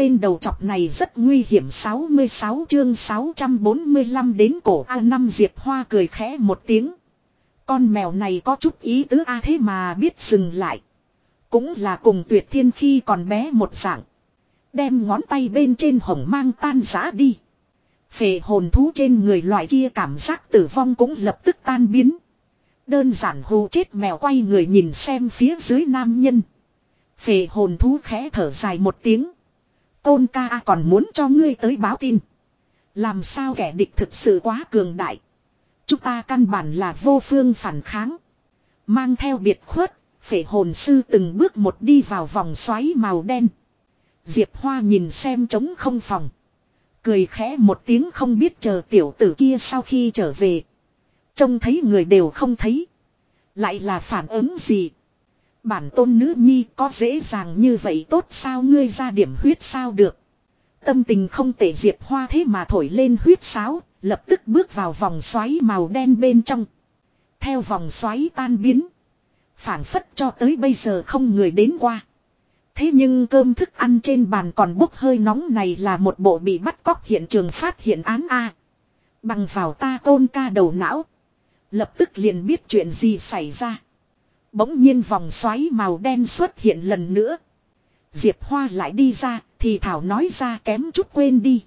tên đầu chọc này rất nguy hiểm 66 chương 645 đến cổ A năm Diệp Hoa cười khẽ một tiếng. Con mèo này có chút ý tứ A thế mà biết dừng lại. Cũng là cùng tuyệt thiên khi còn bé một dạng. Đem ngón tay bên trên hồng mang tan giã đi. Phệ hồn thú trên người loại kia cảm giác tử vong cũng lập tức tan biến. Đơn giản hù chết mèo quay người nhìn xem phía dưới nam nhân. Phệ hồn thú khẽ thở dài một tiếng. Tôn ca còn muốn cho ngươi tới báo tin. Làm sao kẻ địch thực sự quá cường đại. Chúng ta căn bản là vô phương phản kháng. Mang theo biệt khuất, phệ hồn sư từng bước một đi vào vòng xoáy màu đen. Diệp Hoa nhìn xem trống không phòng. Cười khẽ một tiếng không biết chờ tiểu tử kia sau khi trở về. Trông thấy người đều không thấy. Lại là phản ứng gì? Bản tôn nữ nhi có dễ dàng như vậy tốt sao ngươi ra điểm huyết sao được. Tâm tình không tệ diệp hoa thế mà thổi lên huyết sáo, lập tức bước vào vòng xoáy màu đen bên trong. Theo vòng xoáy tan biến. phản phất cho tới bây giờ không người đến qua. Thế nhưng cơm thức ăn trên bàn còn bốc hơi nóng này là một bộ bị bắt cóc hiện trường phát hiện án A. Bằng vào ta tôn ca đầu não. Lập tức liền biết chuyện gì xảy ra. Bỗng nhiên vòng xoáy màu đen xuất hiện lần nữa. Diệp Hoa lại đi ra, thì Thảo nói ra kém chút quên đi.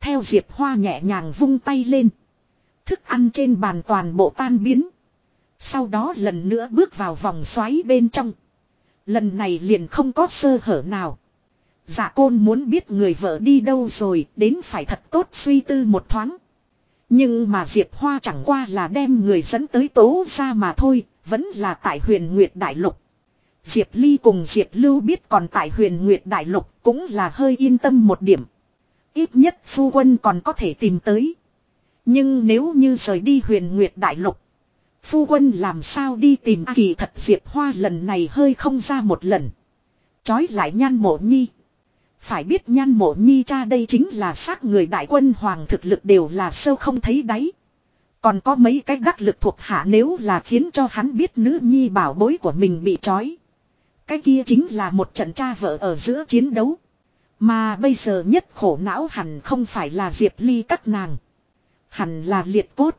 Theo Diệp Hoa nhẹ nhàng vung tay lên. Thức ăn trên bàn toàn bộ tan biến. Sau đó lần nữa bước vào vòng xoáy bên trong. Lần này liền không có sơ hở nào. Dạ côn muốn biết người vợ đi đâu rồi, đến phải thật tốt suy tư một thoáng. Nhưng mà Diệp Hoa chẳng qua là đem người dẫn tới tố ra mà thôi, vẫn là tại huyền Nguyệt Đại Lục. Diệp Ly cùng Diệp Lưu biết còn tại huyền Nguyệt Đại Lục cũng là hơi yên tâm một điểm. Ít nhất phu quân còn có thể tìm tới. Nhưng nếu như rời đi huyền Nguyệt Đại Lục. Phu quân làm sao đi tìm a kỳ thật Diệp Hoa lần này hơi không ra một lần. Chói lại nhan mộ nhi. Phải biết nhan mộ nhi cha đây chính là xác người đại quân hoàng thực lực đều là sâu không thấy đáy. Còn có mấy cái đắc lực thuộc hạ nếu là khiến cho hắn biết nữ nhi bảo bối của mình bị trói. Cái kia chính là một trận cha vợ ở giữa chiến đấu. Mà bây giờ nhất khổ não hẳn không phải là Diệp Ly các nàng. Hẳn là liệt cốt.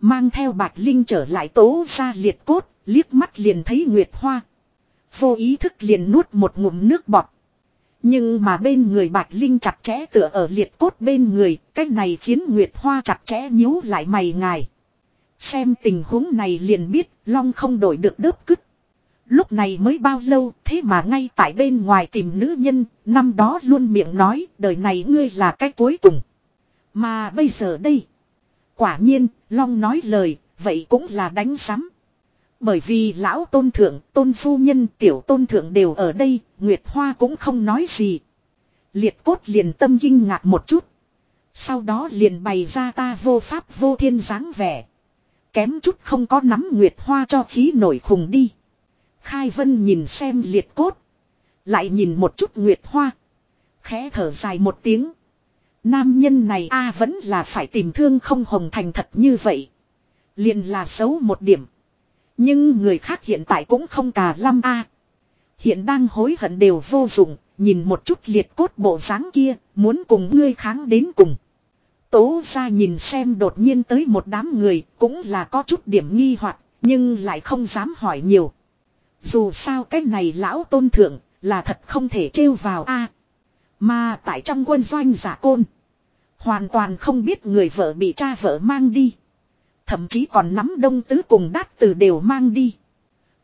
Mang theo bạch linh trở lại tố ra liệt cốt, liếc mắt liền thấy Nguyệt Hoa. Vô ý thức liền nuốt một ngụm nước bọt. Nhưng mà bên người Bạch Linh chặt chẽ tựa ở liệt cốt bên người, cái này khiến Nguyệt Hoa chặt chẽ nhíu lại mày ngài. Xem tình huống này liền biết, Long không đổi được đớp cứt. Lúc này mới bao lâu, thế mà ngay tại bên ngoài tìm nữ nhân, năm đó luôn miệng nói, đời này ngươi là cái cuối cùng. Mà bây giờ đây, quả nhiên, Long nói lời, vậy cũng là đánh sắm. Bởi vì lão tôn thượng, tôn phu nhân, tiểu tôn thượng đều ở đây, Nguyệt Hoa cũng không nói gì. Liệt cốt liền tâm kinh ngạc một chút. Sau đó liền bày ra ta vô pháp vô thiên dáng vẻ. Kém chút không có nắm Nguyệt Hoa cho khí nổi khùng đi. Khai Vân nhìn xem liệt cốt. Lại nhìn một chút Nguyệt Hoa. Khẽ thở dài một tiếng. Nam nhân này a vẫn là phải tìm thương không hồng thành thật như vậy. Liền là xấu một điểm. Nhưng người khác hiện tại cũng không cả lâm a. Hiện đang hối hận đều vô dụng, nhìn một chút liệt cốt bộ dáng kia, muốn cùng ngươi kháng đến cùng. Tố ra nhìn xem đột nhiên tới một đám người, cũng là có chút điểm nghi hoặc nhưng lại không dám hỏi nhiều. Dù sao cái này lão tôn thượng, là thật không thể trêu vào a Mà tại trong quân doanh giả côn, hoàn toàn không biết người vợ bị cha vợ mang đi. Thậm chí còn nắm đông tứ cùng đát từ đều mang đi.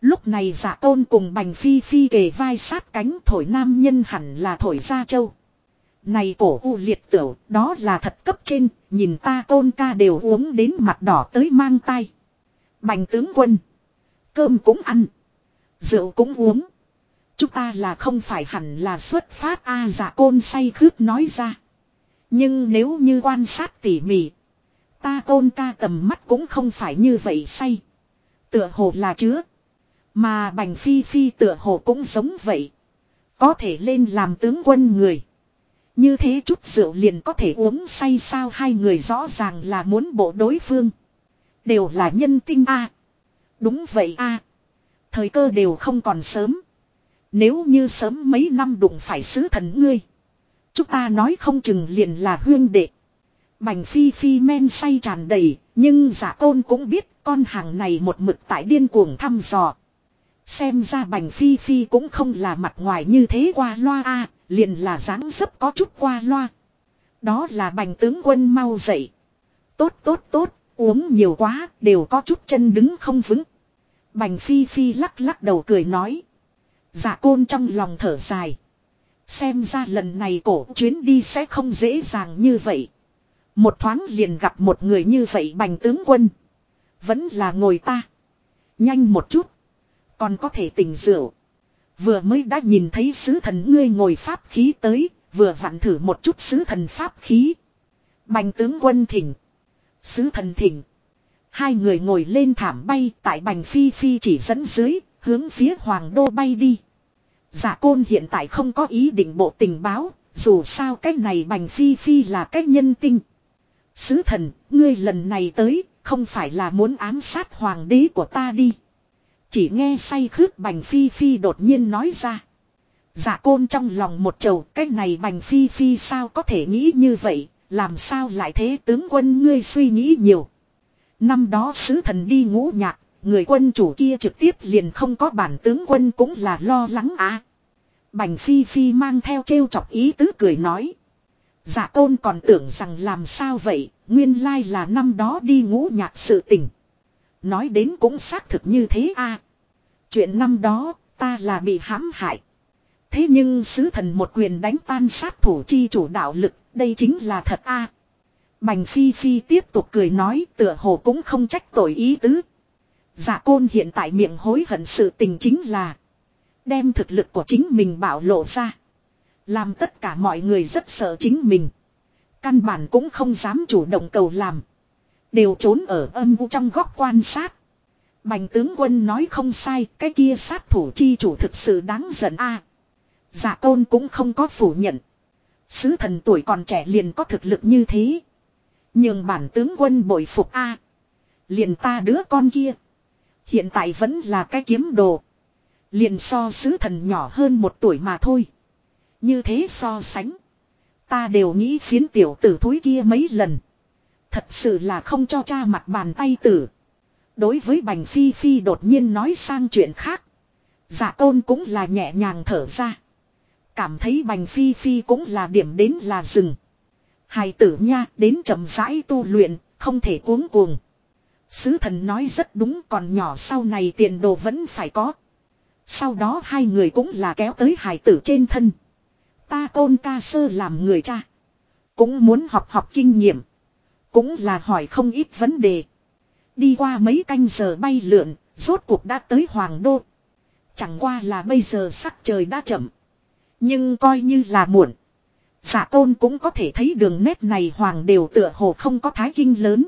Lúc này giả tôn cùng bành phi phi kề vai sát cánh thổi nam nhân hẳn là thổi ra châu. Này cổ u liệt tiểu đó là thật cấp trên, nhìn ta tôn ca đều uống đến mặt đỏ tới mang tay. Bành tướng quân. Cơm cũng ăn. Rượu cũng uống. Chúng ta là không phải hẳn là xuất phát a à, giả côn say khướt nói ra. Nhưng nếu như quan sát tỉ mỉ. Ta tôn ca tầm mắt cũng không phải như vậy say. Tựa hồ là chứa. Mà bành phi phi tựa hồ cũng giống vậy. Có thể lên làm tướng quân người. Như thế chút rượu liền có thể uống say sao hai người rõ ràng là muốn bộ đối phương. Đều là nhân tinh a Đúng vậy a Thời cơ đều không còn sớm. Nếu như sớm mấy năm đụng phải sứ thần ngươi. chúng ta nói không chừng liền là huyên đệ. Bành phi phi men say tràn đầy, nhưng giả tôn cũng biết con hàng này một mực tại điên cuồng thăm dò. Xem ra bành phi phi cũng không là mặt ngoài như thế qua loa a liền là dáng dấp có chút qua loa. Đó là bành tướng quân mau dậy. Tốt tốt tốt, uống nhiều quá, đều có chút chân đứng không vững. Bành phi phi lắc lắc đầu cười nói. Giả côn trong lòng thở dài. Xem ra lần này cổ chuyến đi sẽ không dễ dàng như vậy. Một thoáng liền gặp một người như vậy bành tướng quân. Vẫn là ngồi ta. Nhanh một chút. Còn có thể tỉnh rượu. Vừa mới đã nhìn thấy sứ thần ngươi ngồi pháp khí tới. Vừa vặn thử một chút sứ thần pháp khí. Bành tướng quân thỉnh. Sứ thần thỉnh. Hai người ngồi lên thảm bay tại bành phi phi chỉ dẫn dưới. Hướng phía hoàng đô bay đi. Giả côn hiện tại không có ý định bộ tình báo. Dù sao cái này bành phi phi là cái nhân tinh. Sứ thần, ngươi lần này tới, không phải là muốn ám sát hoàng đế của ta đi. Chỉ nghe say khước bành phi phi đột nhiên nói ra. Dạ côn trong lòng một chầu, cái này bành phi phi sao có thể nghĩ như vậy, làm sao lại thế tướng quân ngươi suy nghĩ nhiều. Năm đó sứ thần đi ngũ nhạc, người quân chủ kia trực tiếp liền không có bản tướng quân cũng là lo lắng à. Bành phi phi mang theo trêu chọc ý tứ cười nói. Dạ tôn còn tưởng rằng làm sao vậy, nguyên lai là năm đó đi ngũ nhạc sự tình. Nói đến cũng xác thực như thế a. À, chuyện năm đó, ta là bị hãm hại. Thế nhưng sứ thần một quyền đánh tan sát thủ chi chủ đạo lực, đây chính là thật a. À, Bành Phi Phi tiếp tục cười nói tựa hồ cũng không trách tội ý tứ. giả côn hiện tại miệng hối hận sự tình chính là đem thực lực của chính mình bảo lộ ra. Làm tất cả mọi người rất sợ chính mình. Căn bản cũng không dám chủ động cầu làm. Đều trốn ở âm u trong góc quan sát. Bành tướng quân nói không sai, cái kia sát thủ chi chủ thực sự đáng giận a. À, dạ tôn cũng không có phủ nhận. Sứ thần tuổi còn trẻ liền có thực lực như thế. Nhưng bản tướng quân bội phục a. liền ta đứa con kia. Hiện tại vẫn là cái kiếm đồ. Liền so sứ thần nhỏ hơn một tuổi mà thôi. Như thế so sánh. Ta đều nghĩ phiến tiểu tử thúi kia mấy lần. Thật sự là không cho cha mặt bàn tay tử. Đối với Bành Phi Phi đột nhiên nói sang chuyện khác. giả tôn cũng là nhẹ nhàng thở ra. Cảm thấy Bành Phi Phi cũng là điểm đến là rừng. Hài tử nha đến chậm rãi tu luyện, không thể cuống cuồng. Sứ thần nói rất đúng còn nhỏ sau này tiền đồ vẫn phải có. Sau đó hai người cũng là kéo tới hài tử trên thân. Ta tôn ca sơ làm người cha. Cũng muốn học học kinh nghiệm. Cũng là hỏi không ít vấn đề. Đi qua mấy canh giờ bay lượn, rốt cuộc đã tới Hoàng Đô. Chẳng qua là bây giờ sắc trời đã chậm. Nhưng coi như là muộn. Giả tôn cũng có thể thấy đường nét này hoàng đều tựa hồ không có thái kinh lớn.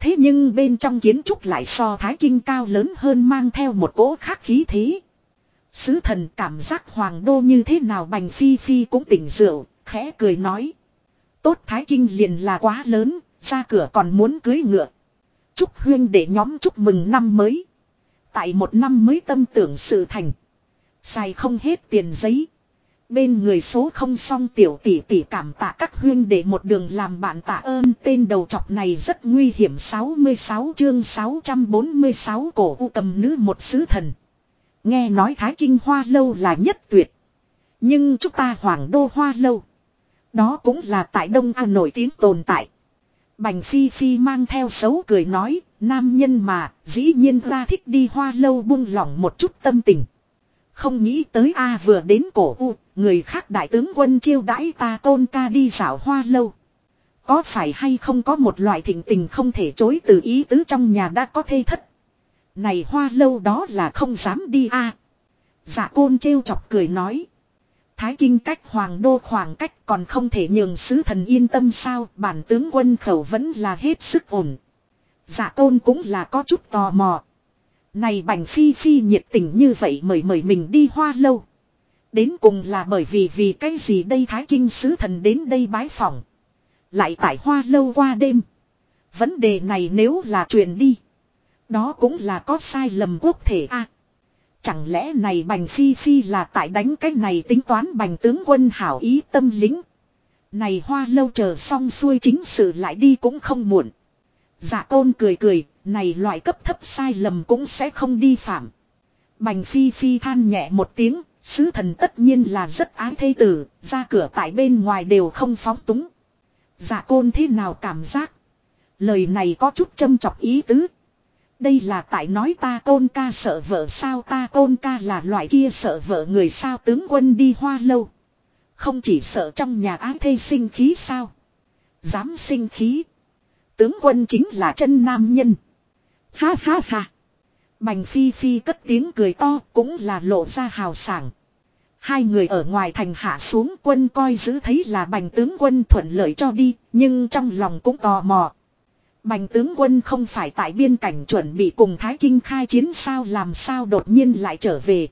Thế nhưng bên trong kiến trúc lại so thái kinh cao lớn hơn mang theo một cỗ khác khí thế. Sứ thần cảm giác hoàng đô như thế nào bành phi phi cũng tỉnh rượu, khẽ cười nói. Tốt thái kinh liền là quá lớn, ra cửa còn muốn cưới ngựa. Chúc huyên để nhóm chúc mừng năm mới. Tại một năm mới tâm tưởng sự thành. Xài không hết tiền giấy. Bên người số không song tiểu tỷ tỷ cảm tạ các huyên để một đường làm bạn tạ ơn tên đầu chọc này rất nguy hiểm 66 chương 646 cổ u cầm nữ một sứ thần. Nghe nói Thái Kinh Hoa Lâu là nhất tuyệt. Nhưng chúng ta Hoàng Đô Hoa Lâu. Đó cũng là tại Đông An nổi tiếng tồn tại. Bành Phi Phi mang theo xấu cười nói, nam nhân mà, dĩ nhiên ra thích đi hoa lâu buông lỏng một chút tâm tình. Không nghĩ tới A vừa đến cổ U, người khác đại tướng quân chiêu đãi ta tôn ca đi dạo hoa lâu. Có phải hay không có một loại thịnh tình không thể chối từ ý tứ trong nhà đã có thê thất. Này hoa lâu đó là không dám đi a. À. Dạ côn trêu chọc cười nói. Thái kinh cách hoàng đô khoảng cách còn không thể nhường sứ thần yên tâm sao, bản tướng quân khẩu vẫn là hết sức ổn. Dạ tôn cũng là có chút tò mò. Này bành phi phi nhiệt tình như vậy mời mời mình đi hoa lâu. Đến cùng là bởi vì vì cái gì đây thái kinh sứ thần đến đây bái phỏng. Lại tại hoa lâu qua đêm. Vấn đề này nếu là truyền đi. Đó cũng là có sai lầm quốc thể a. chẳng lẽ này bành phi phi là tại đánh cái này tính toán bành tướng quân hảo ý tâm lính. Này hoa lâu chờ xong xuôi chính sự lại đi cũng không muộn. Dạ tôn cười cười, này loại cấp thấp sai lầm cũng sẽ không đi phạm. Bành phi phi than nhẹ một tiếng, sứ thần tất nhiên là rất ái thê tử, ra cửa tại bên ngoài đều không phóng túng. Dạ côn thế nào cảm giác? Lời này có chút châm chọc ý tứ. Đây là tại nói ta tôn ca sợ vợ sao ta tôn ca là loại kia sợ vợ người sao tướng quân đi hoa lâu. Không chỉ sợ trong nhà ái thê sinh khí sao. Dám sinh khí. Tướng quân chính là chân nam nhân. Ha ha ha. Bành phi phi cất tiếng cười to cũng là lộ ra hào sảng. Hai người ở ngoài thành hạ xuống quân coi giữ thấy là bành tướng quân thuận lợi cho đi, nhưng trong lòng cũng tò mò. Bành tướng quân không phải tại biên cảnh chuẩn bị cùng Thái Kinh khai chiến sao, làm sao đột nhiên lại trở về.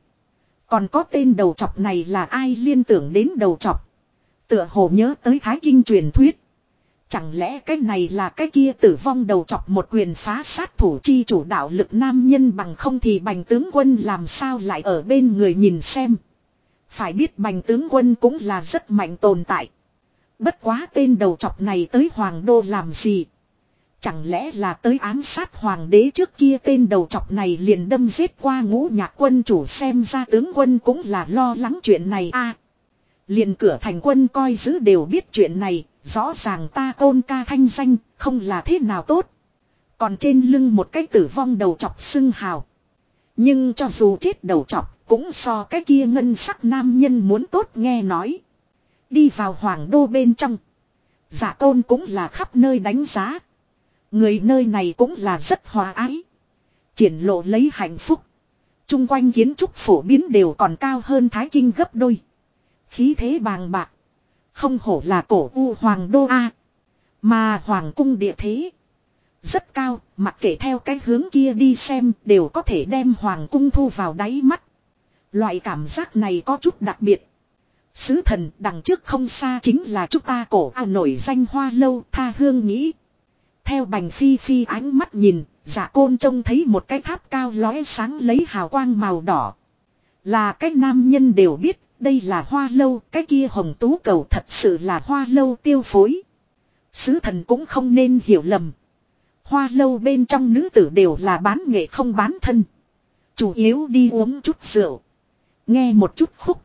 Còn có tên đầu chọc này là ai liên tưởng đến đầu chọc. Tựa hồ nhớ tới Thái Kinh truyền thuyết. Chẳng lẽ cái này là cái kia tử vong đầu chọc một quyền phá sát thủ chi chủ đạo lực nam nhân bằng không thì bành tướng quân làm sao lại ở bên người nhìn xem. Phải biết bành tướng quân cũng là rất mạnh tồn tại. Bất quá tên đầu chọc này tới hoàng đô làm gì. Chẳng lẽ là tới ám sát hoàng đế trước kia tên đầu chọc này liền đâm giết qua ngũ nhạc quân chủ xem ra tướng quân cũng là lo lắng chuyện này a Liền cửa thành quân coi giữ đều biết chuyện này, rõ ràng ta tôn ca thanh danh, không là thế nào tốt. Còn trên lưng một cái tử vong đầu chọc xưng hào. Nhưng cho dù chết đầu chọc, cũng so cái kia ngân sắc nam nhân muốn tốt nghe nói. Đi vào hoàng đô bên trong. Giả tôn cũng là khắp nơi đánh giá. Người nơi này cũng là rất hòa ái. Triển lộ lấy hạnh phúc. Trung quanh kiến trúc phổ biến đều còn cao hơn Thái Kinh gấp đôi. Khí thế bàng bạc. Không hổ là cổ u hoàng đô A. Mà hoàng cung địa thế. Rất cao, mặc kệ theo cái hướng kia đi xem đều có thể đem hoàng cung thu vào đáy mắt. Loại cảm giác này có chút đặc biệt. Sứ thần đằng trước không xa chính là chúng ta cổ a nổi danh hoa lâu tha hương nghĩ. Theo bành phi phi ánh mắt nhìn, giả côn trông thấy một cái tháp cao lóe sáng lấy hào quang màu đỏ. Là cái nam nhân đều biết, đây là hoa lâu, cái kia hồng tú cầu thật sự là hoa lâu tiêu phối. Sứ thần cũng không nên hiểu lầm. Hoa lâu bên trong nữ tử đều là bán nghệ không bán thân. Chủ yếu đi uống chút rượu. Nghe một chút khúc.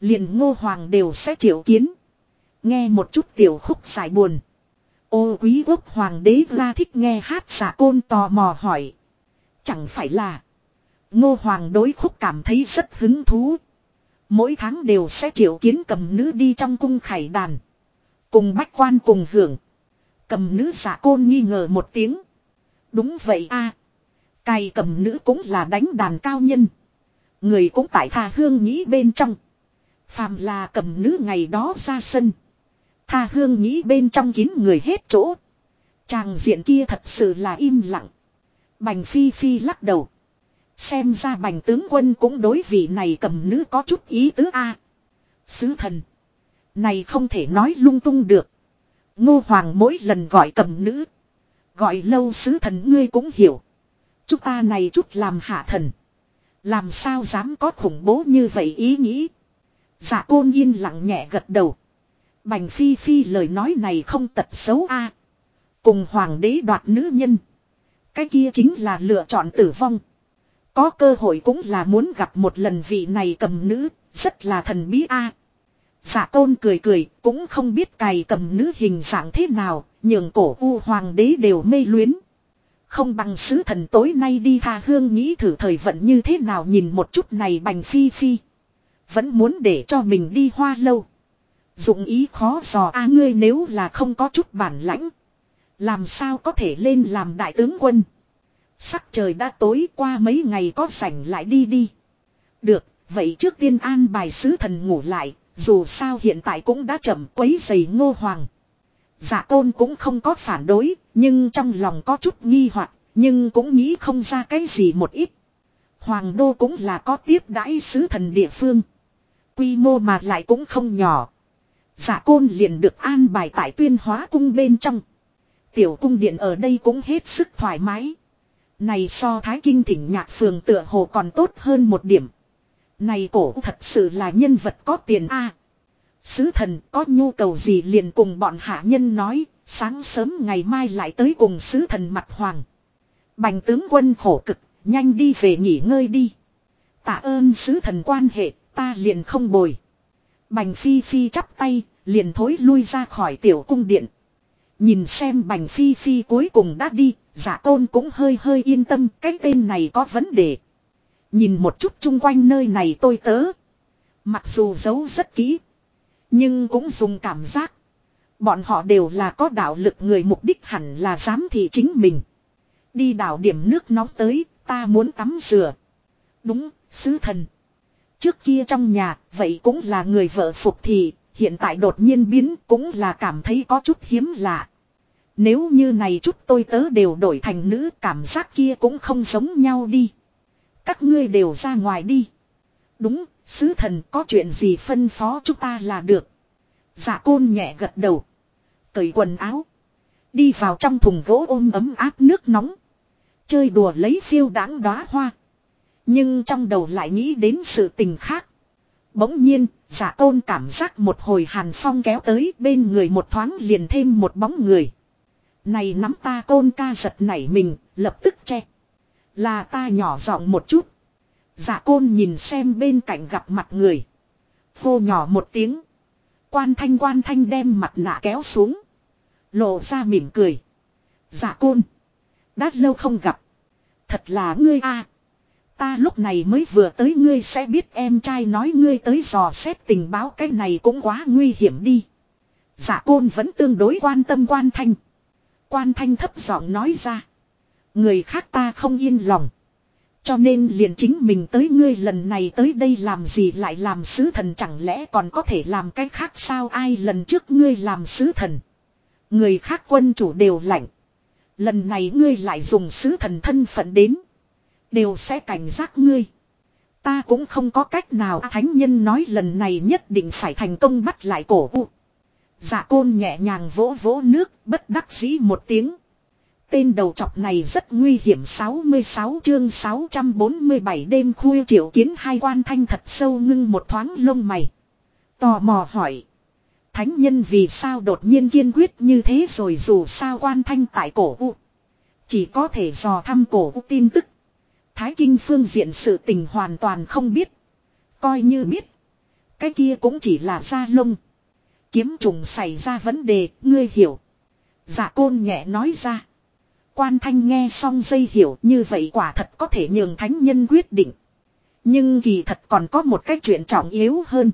liền ngô hoàng đều sẽ triệu kiến. Nghe một chút tiểu khúc giải buồn. Ô quý quốc hoàng đế ra thích nghe hát giả côn tò mò hỏi. Chẳng phải là. Ngô hoàng đối khúc cảm thấy rất hứng thú. Mỗi tháng đều sẽ triệu kiến cầm nữ đi trong cung khải đàn. Cùng bách quan cùng hưởng. Cầm nữ giả côn nghi ngờ một tiếng. Đúng vậy a Cài cầm nữ cũng là đánh đàn cao nhân. Người cũng tại tha hương nghĩ bên trong. Phàm là cầm nữ ngày đó ra sân. Tha hương nghĩ bên trong kín người hết chỗ. Chàng diện kia thật sự là im lặng. Bành phi phi lắc đầu. Xem ra bành tướng quân cũng đối vị này cầm nữ có chút ý tứ a. Sứ thần. Này không thể nói lung tung được. Ngô Hoàng mỗi lần gọi cầm nữ. Gọi lâu sứ thần ngươi cũng hiểu. Chúng ta này chút làm hạ thần. Làm sao dám có khủng bố như vậy ý nghĩ. Dạ côn yên lặng nhẹ gật đầu. Bành phi phi lời nói này không tật xấu a. Cùng hoàng đế đoạt nữ nhân. Cái kia chính là lựa chọn tử vong. Có cơ hội cũng là muốn gặp một lần vị này cầm nữ, rất là thần bí a. À. Tôn cười cười, cũng không biết cài cầm nữ hình dạng thế nào, nhường cổ u hoàng đế đều mê luyến. Không bằng sứ thần tối nay đi tha hương nghĩ thử thời vận như thế nào nhìn một chút này bành phi phi. Vẫn muốn để cho mình đi hoa lâu. Dụng ý khó dò a ngươi nếu là không có chút bản lãnh. Làm sao có thể lên làm đại tướng quân. Sắc trời đã tối qua mấy ngày có sảnh lại đi đi. Được, vậy trước tiên an bài sứ thần ngủ lại, dù sao hiện tại cũng đã chậm quấy giày ngô hoàng. Dạ tôn cũng không có phản đối, nhưng trong lòng có chút nghi hoặc nhưng cũng nghĩ không ra cái gì một ít. Hoàng đô cũng là có tiếp đãi sứ thần địa phương. Quy mô mà lại cũng không nhỏ. Giả côn liền được an bài tại tuyên hóa cung bên trong. Tiểu cung điện ở đây cũng hết sức thoải mái. Này so thái kinh thỉnh nhạc phường tựa hồ còn tốt hơn một điểm. Này cổ thật sự là nhân vật có tiền a. Sứ thần có nhu cầu gì liền cùng bọn hạ nhân nói, sáng sớm ngày mai lại tới cùng sứ thần mặt hoàng. Bành tướng quân khổ cực, nhanh đi về nghỉ ngơi đi. Tạ ơn sứ thần quan hệ, ta liền không bồi. Bành phi phi chắp tay, liền thối lui ra khỏi tiểu cung điện. Nhìn xem bành phi phi cuối cùng đã đi, giả tôn cũng hơi hơi yên tâm, cái tên này có vấn đề. Nhìn một chút chung quanh nơi này tôi tớ. Mặc dù giấu rất kỹ. Nhưng cũng dùng cảm giác. Bọn họ đều là có đạo lực người mục đích hẳn là dám thị chính mình. Đi đảo điểm nước nóng tới, ta muốn tắm rửa. Đúng, sứ thần. Trước kia trong nhà, vậy cũng là người vợ phục thì, hiện tại đột nhiên biến cũng là cảm thấy có chút hiếm lạ. Nếu như này chút tôi tớ đều đổi thành nữ cảm giác kia cũng không giống nhau đi. Các ngươi đều ra ngoài đi. Đúng, sứ thần có chuyện gì phân phó chúng ta là được. Dạ côn nhẹ gật đầu. Cởi quần áo. Đi vào trong thùng gỗ ôm ấm áp nước nóng. Chơi đùa lấy phiêu đáng đóa hoa. Nhưng trong đầu lại nghĩ đến sự tình khác. Bỗng nhiên, giả tôn cảm giác một hồi hàn phong kéo tới bên người một thoáng liền thêm một bóng người. Này nắm ta tôn ca giật nảy mình, lập tức che. Là ta nhỏ giọng một chút. Giả côn nhìn xem bên cạnh gặp mặt người. Hô nhỏ một tiếng. Quan thanh quan thanh đem mặt nạ kéo xuống. Lộ ra mỉm cười. Giả côn. Đã lâu không gặp. Thật là ngươi a. Ta lúc này mới vừa tới ngươi sẽ biết em trai nói ngươi tới dò xét tình báo cái này cũng quá nguy hiểm đi. Giả côn vẫn tương đối quan tâm quan thanh. Quan thanh thấp giọng nói ra. Người khác ta không yên lòng. Cho nên liền chính mình tới ngươi lần này tới đây làm gì lại làm sứ thần chẳng lẽ còn có thể làm cái khác sao ai lần trước ngươi làm sứ thần. Người khác quân chủ đều lạnh. Lần này ngươi lại dùng sứ thần thân phận đến. Đều sẽ cảnh giác ngươi. Ta cũng không có cách nào thánh nhân nói lần này nhất định phải thành công bắt lại cổ u. Dạ côn nhẹ nhàng vỗ vỗ nước, bất đắc dĩ một tiếng. Tên đầu chọc này rất nguy hiểm 66 chương 647 đêm khuya triệu kiến hai quan thanh thật sâu ngưng một thoáng lông mày. Tò mò hỏi. Thánh nhân vì sao đột nhiên kiên quyết như thế rồi dù sao quan thanh tại cổ u. Chỉ có thể dò thăm cổ u tin tức. Thái kinh phương diện sự tình hoàn toàn không biết. Coi như biết. Cái kia cũng chỉ là da lông. Kiếm trùng xảy ra vấn đề, ngươi hiểu. Dạ côn nhẹ nói ra. Quan thanh nghe xong dây hiểu như vậy quả thật có thể nhường thánh nhân quyết định. Nhưng kỳ thật còn có một cái chuyện trọng yếu hơn.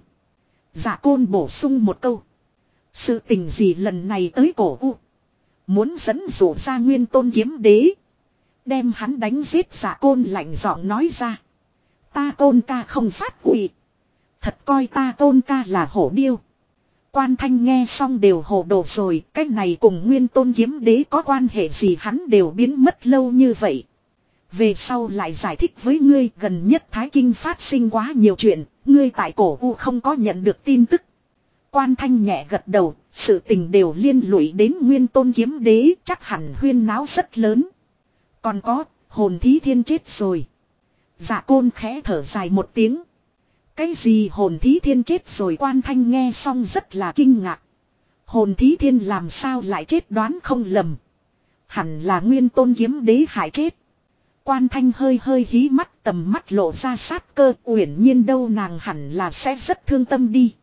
Dạ côn bổ sung một câu. Sự tình gì lần này tới cổ u. Muốn dẫn dụ ra nguyên tôn kiếm đế. Đem hắn đánh giết giả côn lạnh giọng nói ra. Ta tôn ca không phát quỷ. Thật coi ta tôn ca là hổ điêu. Quan thanh nghe xong đều hồ đồ rồi, cái này cùng nguyên tôn kiếm đế có quan hệ gì hắn đều biến mất lâu như vậy. Về sau lại giải thích với ngươi gần nhất Thái Kinh phát sinh quá nhiều chuyện, ngươi tại cổ u không có nhận được tin tức. Quan thanh nhẹ gật đầu, sự tình đều liên lụy đến nguyên tôn kiếm đế chắc hẳn huyên náo rất lớn. Còn có, hồn thí thiên chết rồi. Dạ côn khẽ thở dài một tiếng. Cái gì hồn thí thiên chết rồi quan thanh nghe xong rất là kinh ngạc. Hồn thí thiên làm sao lại chết đoán không lầm. Hẳn là nguyên tôn kiếm đế hại chết. Quan thanh hơi hơi hí mắt tầm mắt lộ ra sát cơ uyển nhiên đâu nàng hẳn là sẽ rất thương tâm đi.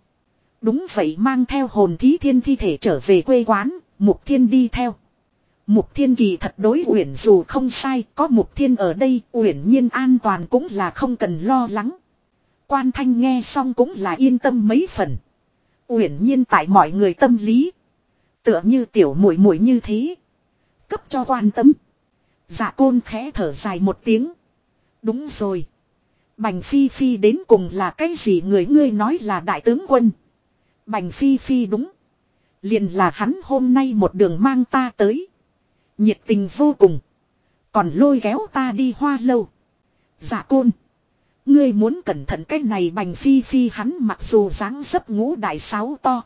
Đúng vậy mang theo hồn thí thiên thi thể trở về quê quán, mục thiên đi theo. Mục thiên kỳ thật đối uyển dù không sai, có mục thiên ở đây, uyển nhiên an toàn cũng là không cần lo lắng. Quan thanh nghe xong cũng là yên tâm mấy phần. Uyển nhiên tại mọi người tâm lý. Tựa như tiểu muội muội như thế. Cấp cho quan tâm. Dạ côn khẽ thở dài một tiếng. Đúng rồi. Bành Phi Phi đến cùng là cái gì người ngươi nói là đại tướng quân. Bành Phi Phi đúng. Liền là hắn hôm nay một đường mang ta tới. Nhiệt tình vô cùng. Còn lôi kéo ta đi hoa lâu. Dạ côn. Ngươi muốn cẩn thận cái này bành phi phi hắn mặc dù dáng dấp ngũ đại sáu to.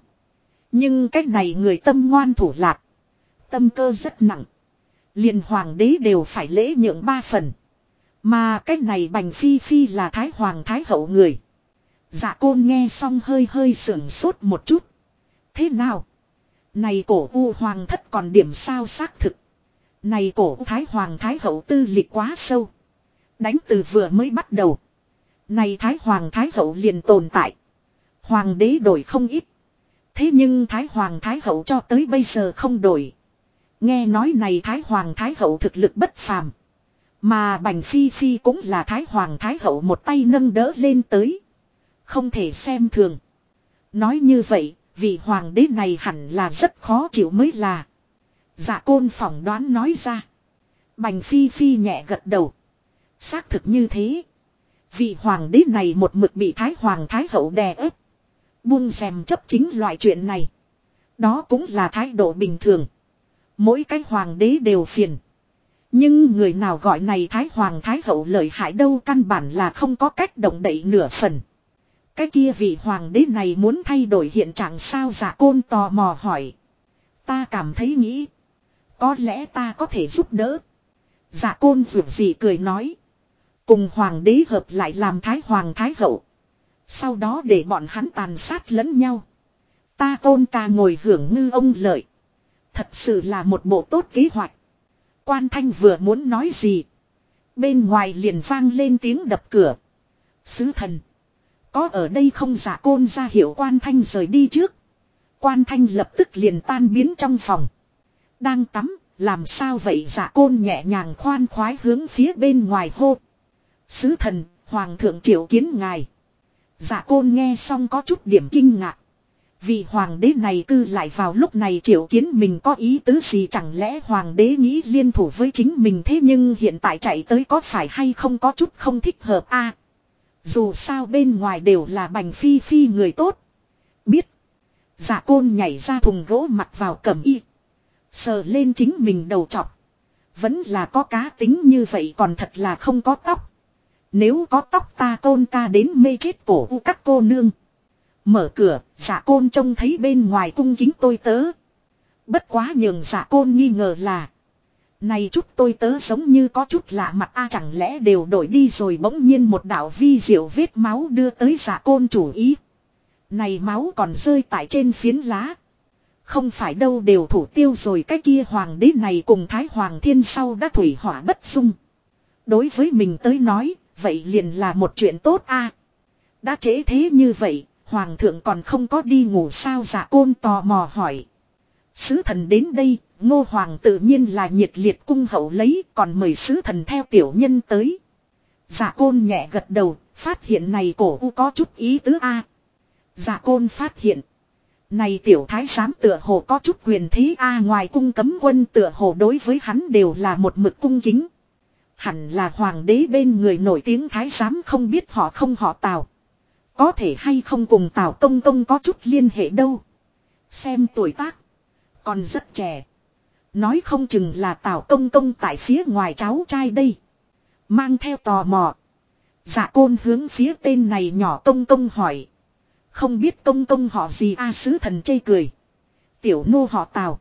Nhưng cái này người tâm ngoan thủ lạc. Tâm cơ rất nặng. liền hoàng đế đều phải lễ nhượng ba phần. Mà cái này bành phi phi là thái hoàng thái hậu người. Dạ côn nghe xong hơi hơi sưởng sốt một chút. Thế nào? Này cổ u hoàng thất còn điểm sao xác thực. Này cổ thái hoàng thái hậu tư lịch quá sâu. Đánh từ vừa mới bắt đầu. Này thái hoàng thái hậu liền tồn tại. Hoàng đế đổi không ít. Thế nhưng thái hoàng thái hậu cho tới bây giờ không đổi. Nghe nói này thái hoàng thái hậu thực lực bất phàm. Mà bành phi phi cũng là thái hoàng thái hậu một tay nâng đỡ lên tới. Không thể xem thường. Nói như vậy, vị hoàng đế này hẳn là rất khó chịu mới là. Dạ côn phỏng đoán nói ra. Bành phi phi nhẹ gật đầu. Xác thực như thế. Vị hoàng đế này một mực bị thái hoàng thái hậu đè ép. Buông xem chấp chính loại chuyện này. Đó cũng là thái độ bình thường. Mỗi cái hoàng đế đều phiền. Nhưng người nào gọi này thái hoàng thái hậu lợi hại đâu căn bản là không có cách động đậy nửa phần. Cái kia vị hoàng đế này muốn thay đổi hiện trạng sao giả côn tò mò hỏi. Ta cảm thấy nghĩ. Có lẽ ta có thể giúp đỡ. Giả côn vượt gì cười nói. Cùng hoàng đế hợp lại làm thái hoàng thái hậu. Sau đó để bọn hắn tàn sát lẫn nhau. Ta tôn ca ngồi hưởng ngư ông lợi. Thật sự là một bộ tốt kế hoạch. Quan thanh vừa muốn nói gì. Bên ngoài liền vang lên tiếng đập cửa. Sứ thần. Có ở đây không giả côn ra hiệu quan thanh rời đi trước. Quan thanh lập tức liền tan biến trong phòng. Đang tắm, làm sao vậy dạ côn nhẹ nhàng khoan khoái hướng phía bên ngoài hô. Sứ thần, hoàng thượng triệu kiến ngài. dạ côn nghe xong có chút điểm kinh ngạc. Vì hoàng đế này cư lại vào lúc này triệu kiến mình có ý tứ gì chẳng lẽ hoàng đế nghĩ liên thủ với chính mình thế nhưng hiện tại chạy tới có phải hay không có chút không thích hợp a Dù sao bên ngoài đều là bành phi phi người tốt. Biết. Dạ côn nhảy ra thùng gỗ mặt vào cẩm y. Sờ lên chính mình đầu chọc. Vẫn là có cá tính như vậy còn thật là không có tóc. Nếu có tóc ta tôn ca đến mê chết cổ u các cô nương. Mở cửa, giả côn trông thấy bên ngoài cung kính tôi tớ. Bất quá nhường giả côn nghi ngờ là. Này chút tôi tớ giống như có chút lạ mặt a chẳng lẽ đều đổi đi rồi bỗng nhiên một đạo vi diệu vết máu đưa tới giả côn chủ ý. Này máu còn rơi tại trên phiến lá. Không phải đâu đều thủ tiêu rồi cái kia hoàng đế này cùng thái hoàng thiên sau đã thủy hỏa bất dung. Đối với mình tới nói, vậy liền là một chuyện tốt a Đã trễ thế như vậy, Hoàng thượng còn không có đi ngủ sao giả côn tò mò hỏi. Sứ thần đến đây, ngô hoàng tự nhiên là nhiệt liệt cung hậu lấy còn mời sứ thần theo tiểu nhân tới. Giả côn nhẹ gật đầu, phát hiện này cổ u có chút ý tứ a. Giả côn phát hiện. Này tiểu thái giám tựa hồ có chút quyền thế a, ngoài cung cấm quân tựa hồ đối với hắn đều là một mực cung kính. Hẳn là hoàng đế bên người nổi tiếng thái giám không biết họ không họ tào. Có thể hay không cùng Tào Công Công có chút liên hệ đâu. Xem tuổi tác. Còn rất trẻ. Nói không chừng là Tào Công Công tại phía ngoài cháu trai đây. Mang theo tò mò. Dạ côn hướng phía tên này nhỏ Công Công hỏi. Không biết Công Công họ gì a sứ thần chê cười. Tiểu nô họ Tào.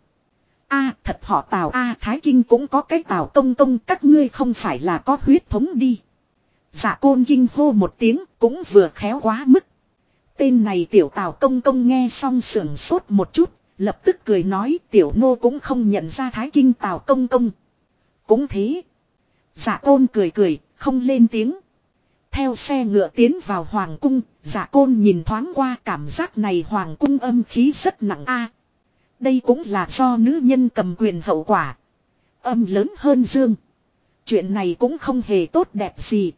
a thật họ Tào a Thái Kinh cũng có cái Tào Công Công các ngươi không phải là có huyết thống đi. Dạ côn kinh hô một tiếng cũng vừa khéo quá mức. Tên này tiểu tào công công nghe xong sưởng sốt một chút, lập tức cười nói tiểu nô cũng không nhận ra thái kinh tào công công. Cũng thế. Dạ côn cười cười, không lên tiếng. Theo xe ngựa tiến vào hoàng cung, giả côn nhìn thoáng qua cảm giác này hoàng cung âm khí rất nặng a. đây cũng là do nữ nhân cầm quyền hậu quả. Âm lớn hơn dương. Chuyện này cũng không hề tốt đẹp gì.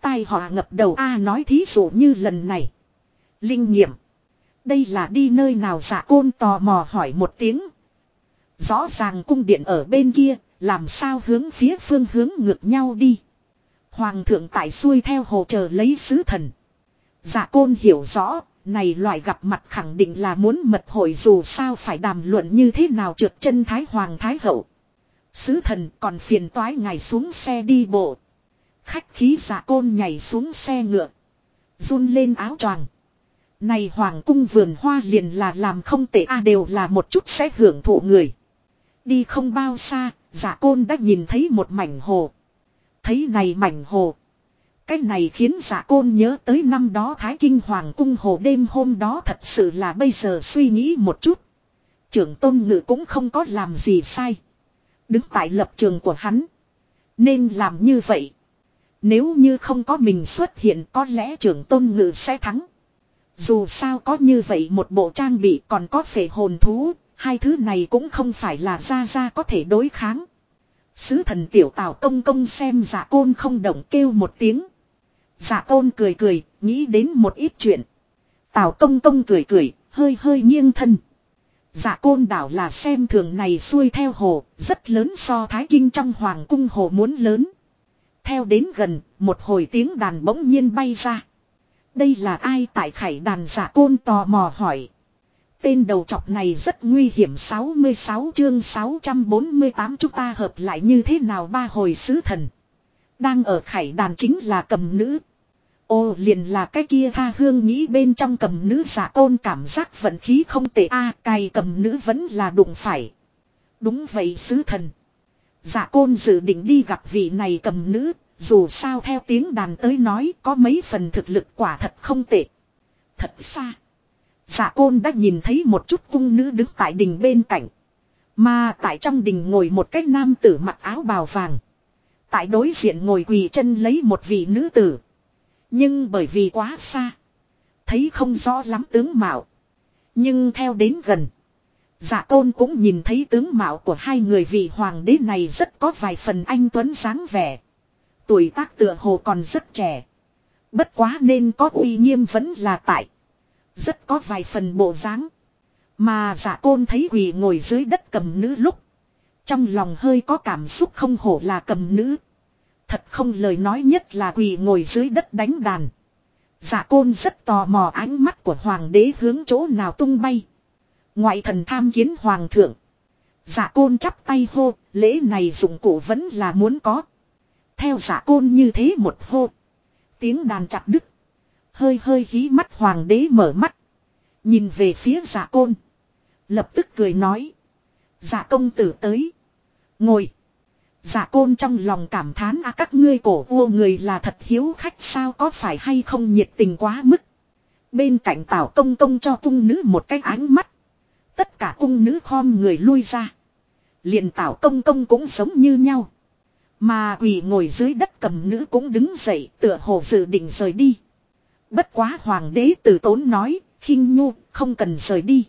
Tai họa ngập đầu A nói thí dụ như lần này. Linh nghiệm. Đây là đi nơi nào giả côn tò mò hỏi một tiếng. Rõ ràng cung điện ở bên kia, làm sao hướng phía phương hướng ngược nhau đi. Hoàng thượng tại xuôi theo hồ chờ lấy sứ thần. Dạ côn hiểu rõ, này loại gặp mặt khẳng định là muốn mật hội dù sao phải đàm luận như thế nào trượt chân thái hoàng thái hậu. Sứ thần còn phiền toái ngài xuống xe đi bộ. Khách khí dạ côn nhảy xuống xe ngựa. Run lên áo choàng. Này hoàng cung vườn hoa liền là làm không tệ a đều là một chút sẽ hưởng thụ người. Đi không bao xa, giả côn đã nhìn thấy một mảnh hồ. Thấy này mảnh hồ. Cái này khiến giả côn nhớ tới năm đó Thái Kinh Hoàng cung hồ đêm hôm đó thật sự là bây giờ suy nghĩ một chút. Trưởng tôn ngự cũng không có làm gì sai. Đứng tại lập trường của hắn. Nên làm như vậy. Nếu như không có mình xuất hiện có lẽ trưởng tôn ngự sẽ thắng. Dù sao có như vậy một bộ trang bị còn có phể hồn thú, hai thứ này cũng không phải là ra ra có thể đối kháng. Sứ thần tiểu tào công công xem giả côn không động kêu một tiếng. Giả côn cười cười, nghĩ đến một ít chuyện. Tào công công cười cười, hơi hơi nghiêng thân. Giả côn đảo là xem thường này xuôi theo hồ, rất lớn so thái kinh trong hoàng cung hồ muốn lớn. Theo đến gần, một hồi tiếng đàn bỗng nhiên bay ra. Đây là ai tại khải đàn giả côn tò mò hỏi. Tên đầu chọc này rất nguy hiểm 66 chương 648 chúng ta hợp lại như thế nào ba hồi sứ thần. Đang ở khải đàn chính là cầm nữ. Ô liền là cái kia tha hương nghĩ bên trong cầm nữ giả côn cảm giác vận khí không tệ a à, cầm nữ vẫn là đụng phải. Đúng vậy sứ thần. Giả côn dự định đi gặp vị này cầm nữ, dù sao theo tiếng đàn tới nói có mấy phần thực lực quả thật không tệ. Thật xa. Giả côn đã nhìn thấy một chút cung nữ đứng tại đình bên cạnh. Mà tại trong đình ngồi một cái nam tử mặc áo bào vàng. Tại đối diện ngồi quỳ chân lấy một vị nữ tử. Nhưng bởi vì quá xa. Thấy không rõ lắm tướng mạo. Nhưng theo đến gần. Dạ tôn cũng nhìn thấy tướng mạo của hai người vị hoàng đế này rất có vài phần anh tuấn sáng vẻ. Tuổi tác tựa hồ còn rất trẻ. Bất quá nên có uy nghiêm vẫn là tại. Rất có vài phần bộ dáng. Mà giả côn thấy quỳ ngồi dưới đất cầm nữ lúc. Trong lòng hơi có cảm xúc không hổ là cầm nữ. Thật không lời nói nhất là quỳ ngồi dưới đất đánh đàn. Giả côn rất tò mò ánh mắt của hoàng đế hướng chỗ nào tung bay. Ngoại thần tham kiến hoàng thượng. Giả côn chắp tay hô, lễ này dụng cụ vẫn là muốn có. Theo giả côn như thế một hô. Tiếng đàn chặt đứt. Hơi hơi hí mắt hoàng đế mở mắt. Nhìn về phía giả côn. Lập tức cười nói. Giả công tử tới. Ngồi. Giả côn trong lòng cảm thán, a, các ngươi cổ vua người là thật hiếu khách, sao có phải hay không nhiệt tình quá mức. Bên cạnh tảo công công cho cung nữ một cái ánh mắt. Tất cả cung nữ khom người lui ra. liền tảo công công cũng giống như nhau. Mà quỷ ngồi dưới đất cầm nữ cũng đứng dậy, tựa hồ dự định rời đi. Bất quá hoàng đế từ tốn nói, khinh nhu, không cần rời đi.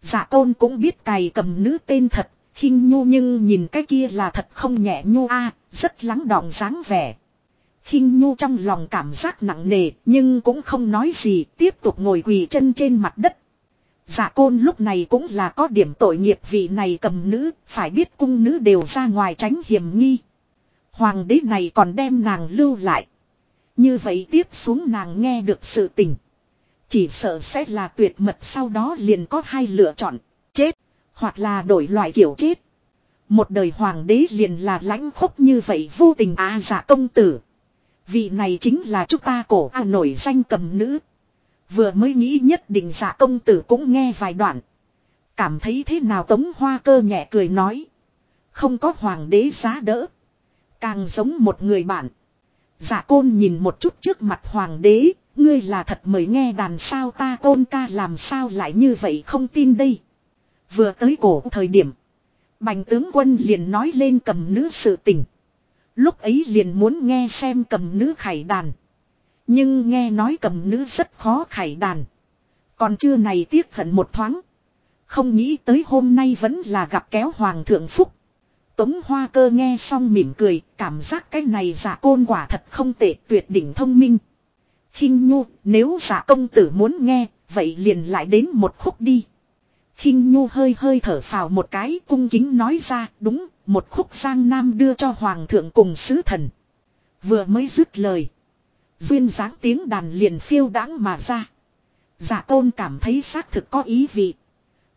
Giả tôn cũng biết cài cầm nữ tên thật, khinh nhu nhưng nhìn cái kia là thật không nhẹ nhu a rất lắng đọng dáng vẻ. khinh nhu trong lòng cảm giác nặng nề, nhưng cũng không nói gì, tiếp tục ngồi quỳ chân trên mặt đất. Dạ Giả côn lúc này cũng là có điểm tội nghiệp vị này cầm nữ, phải biết cung nữ đều ra ngoài tránh hiểm nghi. Hoàng đế này còn đem nàng lưu lại. Như vậy tiếp xuống nàng nghe được sự tình. Chỉ sợ sẽ là tuyệt mật sau đó liền có hai lựa chọn. Chết. Hoặc là đổi loại kiểu chết. Một đời hoàng đế liền là lãnh khốc như vậy vô tình á à, giả công tử. Vị này chính là chúng ta cổ a nổi danh cầm nữ. Vừa mới nghĩ nhất định giả công tử cũng nghe vài đoạn. Cảm thấy thế nào tống hoa cơ nhẹ cười nói. Không có hoàng đế giá đỡ. Càng giống một người bạn. Giả côn nhìn một chút trước mặt hoàng đế, ngươi là thật mời nghe đàn sao ta côn ca làm sao lại như vậy không tin đây. Vừa tới cổ thời điểm. Bành tướng quân liền nói lên cầm nữ sự tình. Lúc ấy liền muốn nghe xem cầm nữ khải đàn. Nhưng nghe nói cầm nữ rất khó khải đàn. Còn chưa này tiếc hận một thoáng. Không nghĩ tới hôm nay vẫn là gặp kéo hoàng thượng phúc. Tống hoa cơ nghe xong mỉm cười, cảm giác cái này giả côn quả thật không tệ tuyệt đỉnh thông minh. khinh nhu, nếu giả công tử muốn nghe, vậy liền lại đến một khúc đi. khinh nhu hơi hơi thở phào một cái cung kính nói ra, đúng, một khúc sang nam đưa cho hoàng thượng cùng sứ thần. Vừa mới dứt lời. Duyên dáng tiếng đàn liền phiêu đãng mà ra. Giả tôn cảm thấy xác thực có ý vị.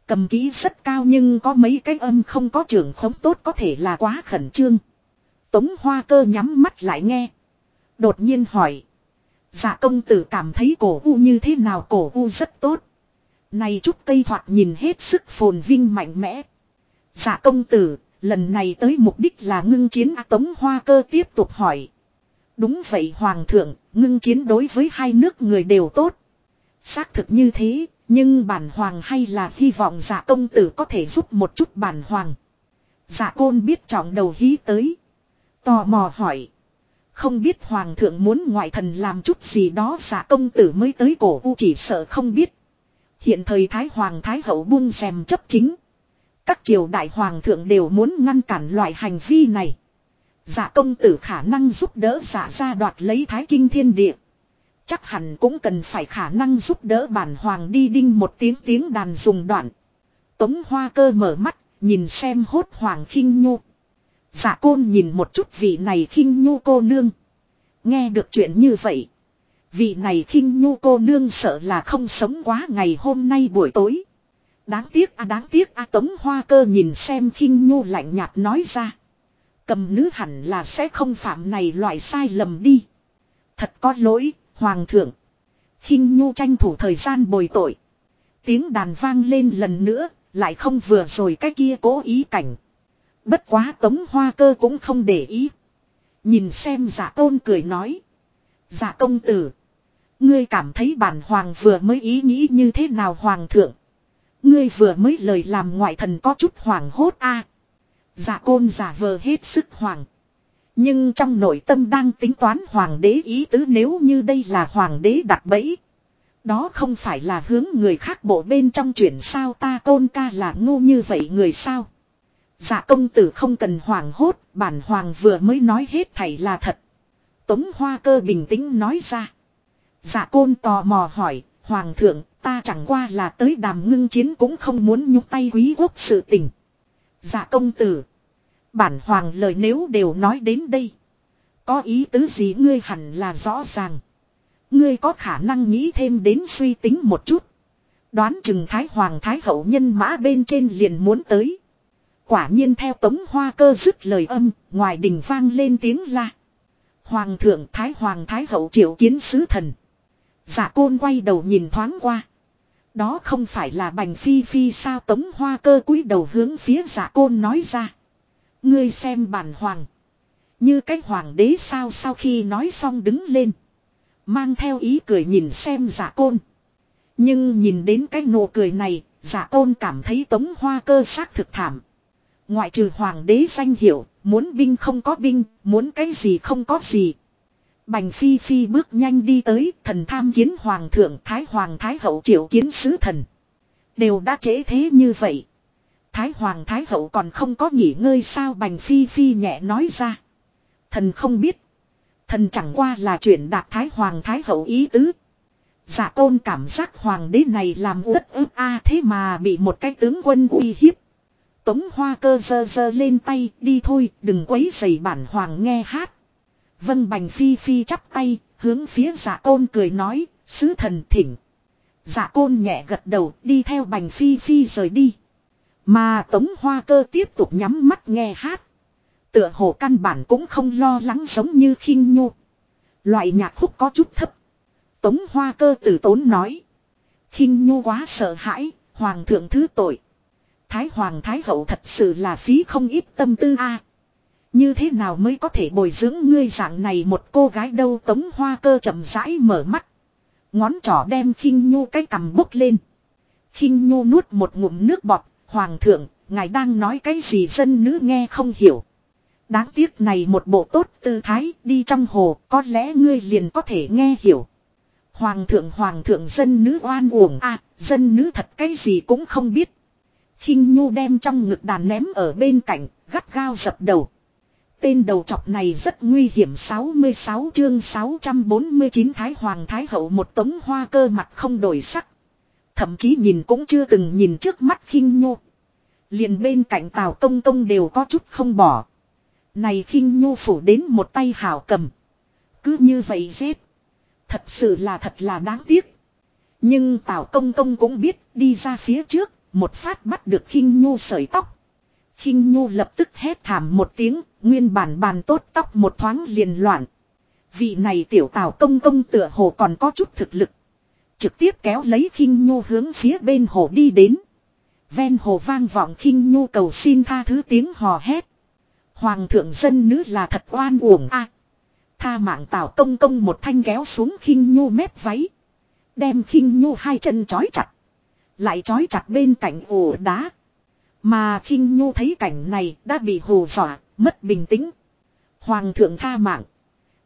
Cầm ký rất cao nhưng có mấy cái âm không có trường khống tốt có thể là quá khẩn trương. Tống hoa cơ nhắm mắt lại nghe. Đột nhiên hỏi. Dạ công tử cảm thấy cổ u như thế nào cổ u rất tốt. Này chút cây thoạt nhìn hết sức phồn vinh mạnh mẽ. Dạ công tử, lần này tới mục đích là ngưng chiến A Tống Hoa cơ tiếp tục hỏi. Đúng vậy Hoàng thượng, ngưng chiến đối với hai nước người đều tốt. Xác thực như thế, nhưng bản Hoàng hay là hy vọng dạ giả công tử có thể giúp một chút bản Hoàng. Giả côn biết trọng đầu hí tới. Tò mò hỏi. Không biết Hoàng thượng muốn ngoại thần làm chút gì đó dạ giả công tử mới tới cổ u chỉ sợ không biết. Hiện thời Thái Hoàng Thái Hậu buông xem chấp chính. Các triều đại Hoàng thượng đều muốn ngăn cản loại hành vi này. Giả công tử khả năng giúp đỡ giả ra đoạt lấy Thái Kinh Thiên Địa. Chắc hẳn cũng cần phải khả năng giúp đỡ bản hoàng đi đinh một tiếng tiếng đàn dùng đoạn. Tống hoa cơ mở mắt, nhìn xem hốt hoàng khinh nhu. Giả côn nhìn một chút vị này khinh nhu cô nương. Nghe được chuyện như vậy. Vị này khinh nhu cô nương sợ là không sống quá ngày hôm nay buổi tối. Đáng tiếc à đáng tiếc à tống hoa cơ nhìn xem khinh nhu lạnh nhạt nói ra. Cầm nữ hẳn là sẽ không phạm này loại sai lầm đi. Thật có lỗi, hoàng thượng. khinh nhu tranh thủ thời gian bồi tội. Tiếng đàn vang lên lần nữa, lại không vừa rồi cái kia cố ý cảnh. Bất quá tống hoa cơ cũng không để ý. Nhìn xem giả tôn cười nói. Giả công tử. Ngươi cảm thấy bản hoàng vừa mới ý nghĩ như thế nào hoàng thượng. Ngươi vừa mới lời làm ngoại thần có chút hoàng hốt a. Giả côn giả vờ hết sức hoàng. Nhưng trong nội tâm đang tính toán hoàng đế ý tứ nếu như đây là hoàng đế đặt bẫy. Đó không phải là hướng người khác bộ bên trong chuyển sao ta côn ca là ngu như vậy người sao. Dạ công tử không cần hoàng hốt, bản hoàng vừa mới nói hết thảy là thật. Tống hoa cơ bình tĩnh nói ra. Dạ côn tò mò hỏi, hoàng thượng, ta chẳng qua là tới đàm ngưng chiến cũng không muốn nhúc tay quý quốc sự tình. Dạ công tử. Bản hoàng lời nếu đều nói đến đây. Có ý tứ gì ngươi hẳn là rõ ràng. Ngươi có khả năng nghĩ thêm đến suy tính một chút. Đoán chừng Thái Hoàng Thái Hậu nhân mã bên trên liền muốn tới. Quả nhiên theo tống hoa cơ dứt lời âm, ngoài đình vang lên tiếng la. Hoàng thượng Thái Hoàng Thái Hậu triệu kiến sứ thần. Giả côn quay đầu nhìn thoáng qua. Đó không phải là bành phi phi sao tống hoa cơ cúi đầu hướng phía giả côn nói ra. Ngươi xem bản hoàng. Như cái hoàng đế sao sau khi nói xong đứng lên. Mang theo ý cười nhìn xem giả côn. Nhưng nhìn đến cái nụ cười này, giả côn cảm thấy tống hoa cơ xác thực thảm. Ngoại trừ hoàng đế danh hiệu, muốn binh không có binh, muốn cái gì không có gì. Bành Phi Phi bước nhanh đi tới, thần tham kiến hoàng thượng Thái Hoàng Thái Hậu triệu kiến sứ thần. Đều đã trễ thế như vậy. Thái Hoàng Thái Hậu còn không có nghỉ ngơi sao Bành Phi Phi nhẹ nói ra. Thần không biết. Thần chẳng qua là chuyện đạt Thái Hoàng Thái Hậu ý tứ. Giả tôn cảm giác hoàng đế này làm rất ức a, thế mà bị một cái tướng quân uy hiếp. Tống hoa cơ dơ dơ lên tay, đi thôi, đừng quấy dày bản hoàng nghe hát. Vân bành phi phi chắp tay, hướng phía dạ giả côn cười nói, sứ thần thỉnh. Dạ giả côn nhẹ gật đầu, đi theo bành phi phi rời đi. Mà tống hoa cơ tiếp tục nhắm mắt nghe hát. Tựa hồ căn bản cũng không lo lắng giống như khinh nhu. Loại nhạc khúc có chút thấp. Tống hoa cơ tử tốn nói. khinh nhu quá sợ hãi, hoàng thượng thứ tội. Thái hoàng thái hậu thật sự là phí không ít tâm tư a. Như thế nào mới có thể bồi dưỡng ngươi dạng này một cô gái đâu tống hoa cơ chậm rãi mở mắt. Ngón trỏ đem khinh nhu cái cầm bốc lên. khinh nhu nuốt một ngụm nước bọt, hoàng thượng, ngài đang nói cái gì dân nữ nghe không hiểu. Đáng tiếc này một bộ tốt tư thái đi trong hồ có lẽ ngươi liền có thể nghe hiểu. Hoàng thượng hoàng thượng dân nữ oan uổng à, dân nữ thật cái gì cũng không biết khinh nhu đem trong ngực đàn ném ở bên cạnh, gắt gao dập đầu. Tên đầu chọc này rất nguy hiểm 66 chương 649 Thái Hoàng Thái Hậu một tống hoa cơ mặt không đổi sắc. Thậm chí nhìn cũng chưa từng nhìn trước mắt khinh nhu. Liền bên cạnh tào công công đều có chút không bỏ. Này khinh nhu phủ đến một tay hảo cầm. Cứ như vậy giết. Thật sự là thật là đáng tiếc. Nhưng tào công công cũng biết đi ra phía trước một phát bắt được khinh nhu sợi tóc. khinh nhu lập tức hét thảm một tiếng, nguyên bản bàn tốt tóc một thoáng liền loạn. Vị này tiểu tào công công tựa hồ còn có chút thực lực. Trực tiếp kéo lấy khinh nhu hướng phía bên hồ đi đến. Ven hồ vang vọng khinh nhu cầu xin tha thứ tiếng hò hét. Hoàng thượng dân nữ là thật oan uổng a. Tha mạng tào công công một thanh kéo xuống khinh nhu mép váy. Đem khinh nhu hai chân chói chặt. Lại chói chặt bên cạnh ổ đá. Mà khinh nhu thấy cảnh này đã bị hồ dọa, mất bình tĩnh. Hoàng thượng tha mạng.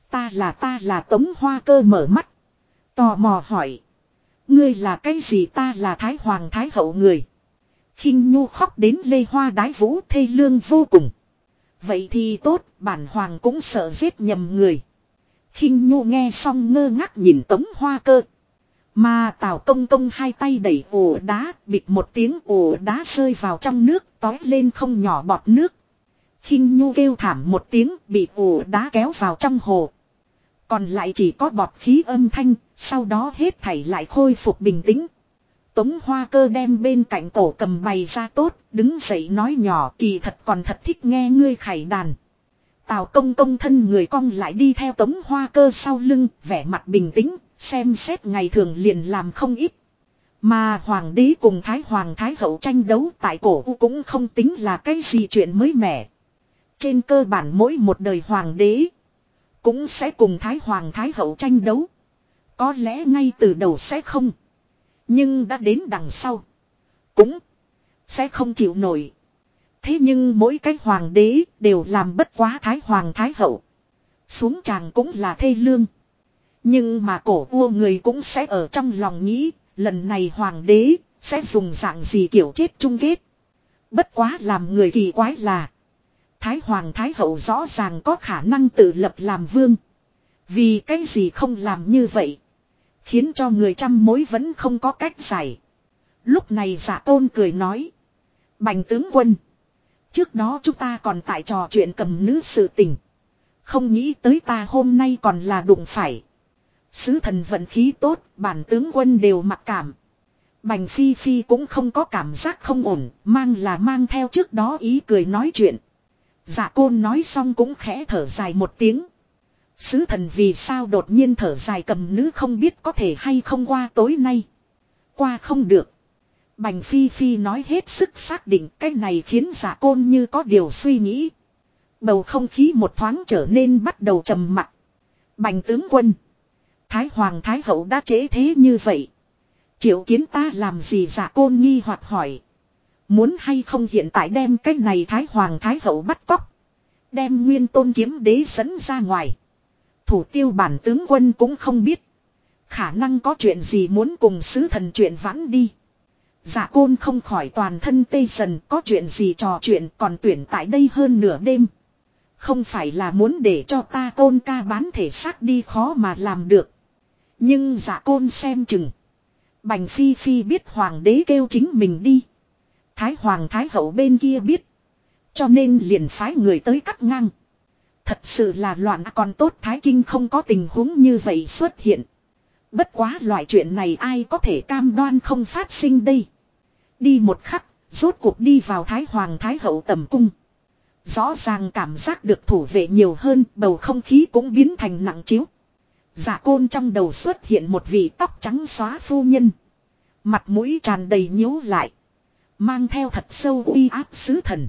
Ta là ta là tống hoa cơ mở mắt. Tò mò hỏi. Ngươi là cái gì ta là thái hoàng thái hậu người khinh nhu khóc đến lê hoa đái vũ thê lương vô cùng. Vậy thì tốt, bản hoàng cũng sợ giết nhầm người. khinh nhu nghe xong ngơ ngác nhìn tống hoa cơ. Mà Tào Công Công hai tay đẩy ổ đá, bịt một tiếng ổ đá rơi vào trong nước, tói lên không nhỏ bọt nước. khinh Nhu kêu thảm một tiếng, bị ổ đá kéo vào trong hồ. Còn lại chỉ có bọt khí âm thanh, sau đó hết thảy lại khôi phục bình tĩnh. Tống Hoa Cơ đem bên cạnh cổ cầm bày ra tốt, đứng dậy nói nhỏ kỳ thật còn thật thích nghe ngươi khải đàn. Tào công công thân người cong lại đi theo Tống Hoa Cơ sau lưng, vẻ mặt bình tĩnh, Xem xét ngày thường liền làm không ít. Mà hoàng đế cùng thái hoàng thái hậu tranh đấu tại cổ cũng không tính là cái gì chuyện mới mẻ. Trên cơ bản mỗi một đời hoàng đế cũng sẽ cùng thái hoàng thái hậu tranh đấu. Có lẽ ngay từ đầu sẽ không. Nhưng đã đến đằng sau. Cũng sẽ không chịu nổi. Thế nhưng mỗi cái hoàng đế đều làm bất quá thái hoàng thái hậu. Xuống tràng cũng là thê lương. Nhưng mà cổ vua người cũng sẽ ở trong lòng nghĩ, lần này hoàng đế, sẽ dùng dạng gì kiểu chết chung kết. Bất quá làm người kỳ quái là, Thái Hoàng Thái Hậu rõ ràng có khả năng tự lập làm vương. Vì cái gì không làm như vậy. Khiến cho người trăm mối vẫn không có cách giải. Lúc này giả tôn cười nói. Bành tướng quân. Trước đó chúng ta còn tại trò chuyện cầm nữ sự tình. Không nghĩ tới ta hôm nay còn là đụng phải. Sứ thần vận khí tốt, bản tướng quân đều mặc cảm. Bành Phi Phi cũng không có cảm giác không ổn, mang là mang theo trước đó ý cười nói chuyện. Dạ côn nói xong cũng khẽ thở dài một tiếng. Sứ thần vì sao đột nhiên thở dài cầm nữ không biết có thể hay không qua tối nay. Qua không được. Bành Phi Phi nói hết sức xác định cái này khiến giả côn như có điều suy nghĩ. Bầu không khí một thoáng trở nên bắt đầu trầm mặc. Bành tướng quân. Thái Hoàng Thái Hậu đã chế thế như vậy. Triệu kiến ta làm gì giả côn nghi hoặc hỏi. Muốn hay không hiện tại đem cái này Thái Hoàng Thái Hậu bắt cóc. Đem nguyên tôn kiếm đế dẫn ra ngoài. Thủ tiêu bản tướng quân cũng không biết. Khả năng có chuyện gì muốn cùng sứ thần chuyện vãn đi. Giả côn không khỏi toàn thân tê sần có chuyện gì trò chuyện còn tuyển tại đây hơn nửa đêm. Không phải là muốn để cho ta tôn ca bán thể xác đi khó mà làm được. Nhưng giả côn xem chừng. Bành Phi Phi biết hoàng đế kêu chính mình đi. Thái hoàng thái hậu bên kia biết. Cho nên liền phái người tới cắt ngang. Thật sự là loạn còn tốt Thái Kinh không có tình huống như vậy xuất hiện. Bất quá loại chuyện này ai có thể cam đoan không phát sinh đây. Đi một khắc, rốt cuộc đi vào Thái Hoàng Thái Hậu tầm cung. Rõ ràng cảm giác được thủ vệ nhiều hơn, bầu không khí cũng biến thành nặng chiếu. Dạ côn trong đầu xuất hiện một vị tóc trắng xóa phu nhân. Mặt mũi tràn đầy nhíu lại. Mang theo thật sâu uy áp sứ thần.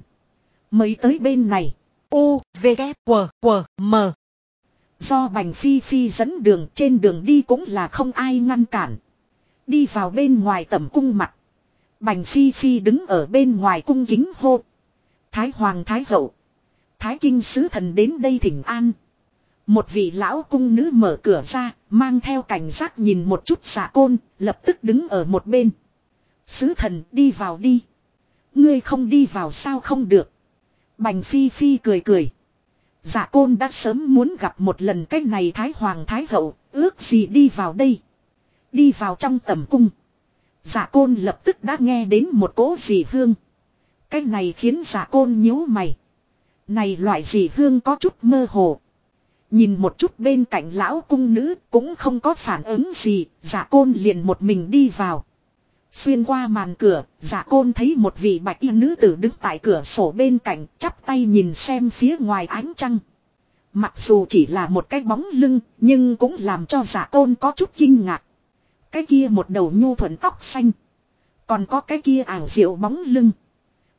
Mới tới bên này. U, V, K, W, W, M. Do Bành Phi Phi dẫn đường trên đường đi cũng là không ai ngăn cản. Đi vào bên ngoài tầm cung mặt. Bành Phi Phi đứng ở bên ngoài cung kính hô. Thái Hoàng Thái Hậu. Thái Kinh Sứ Thần đến đây thỉnh an. Một vị lão cung nữ mở cửa ra, mang theo cảnh giác nhìn một chút xạ côn, lập tức đứng ở một bên. Sứ thần đi vào đi. Ngươi không đi vào sao không được. Bành phi phi cười cười. Dạ côn đã sớm muốn gặp một lần cái này Thái Hoàng Thái Hậu, ước gì đi vào đây. Đi vào trong tầm cung. Dạ côn lập tức đã nghe đến một cỗ gì hương. Cái này khiến dạ côn nhíu mày. Này loại gì hương có chút mơ hồ. Nhìn một chút bên cạnh lão cung nữ cũng không có phản ứng gì, dạ côn liền một mình đi vào. Xuyên qua màn cửa, giả côn thấy một vị bạch y nữ tử đứng tại cửa sổ bên cạnh, chắp tay nhìn xem phía ngoài ánh trăng. Mặc dù chỉ là một cái bóng lưng, nhưng cũng làm cho giả côn có chút kinh ngạc. Cái kia một đầu nhu thuận tóc xanh. Còn có cái kia ảo diệu bóng lưng.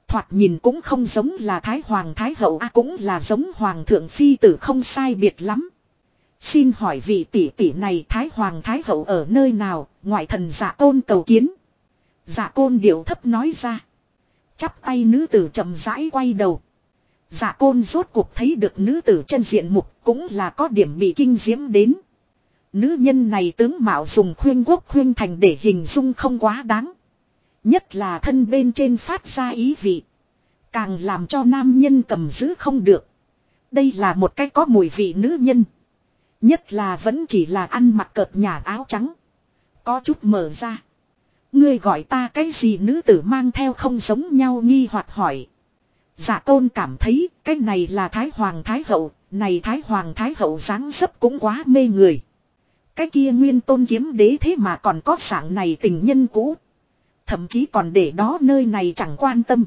Thoạt nhìn cũng không giống là Thái Hoàng Thái Hậu à cũng là giống Hoàng Thượng Phi tử không sai biệt lắm. Xin hỏi vị tỷ tỷ này Thái Hoàng Thái Hậu ở nơi nào, ngoại thần giả tôn cầu kiến dạ côn điệu thấp nói ra. Chắp tay nữ tử chậm rãi quay đầu. dạ côn rốt cuộc thấy được nữ tử chân diện mục cũng là có điểm bị kinh diễm đến. Nữ nhân này tướng mạo dùng khuyên quốc khuyên thành để hình dung không quá đáng. Nhất là thân bên trên phát ra ý vị. Càng làm cho nam nhân cầm giữ không được. Đây là một cái có mùi vị nữ nhân. Nhất là vẫn chỉ là ăn mặc cợt nhà áo trắng. Có chút mở ra. Ngươi gọi ta cái gì nữ tử mang theo không giống nhau nghi hoặc hỏi. giả tôn cảm thấy cái này là Thái Hoàng Thái Hậu, này Thái Hoàng Thái Hậu dáng dấp cũng quá mê người. Cái kia nguyên tôn kiếm đế thế mà còn có dạng này tình nhân cũ. Thậm chí còn để đó nơi này chẳng quan tâm.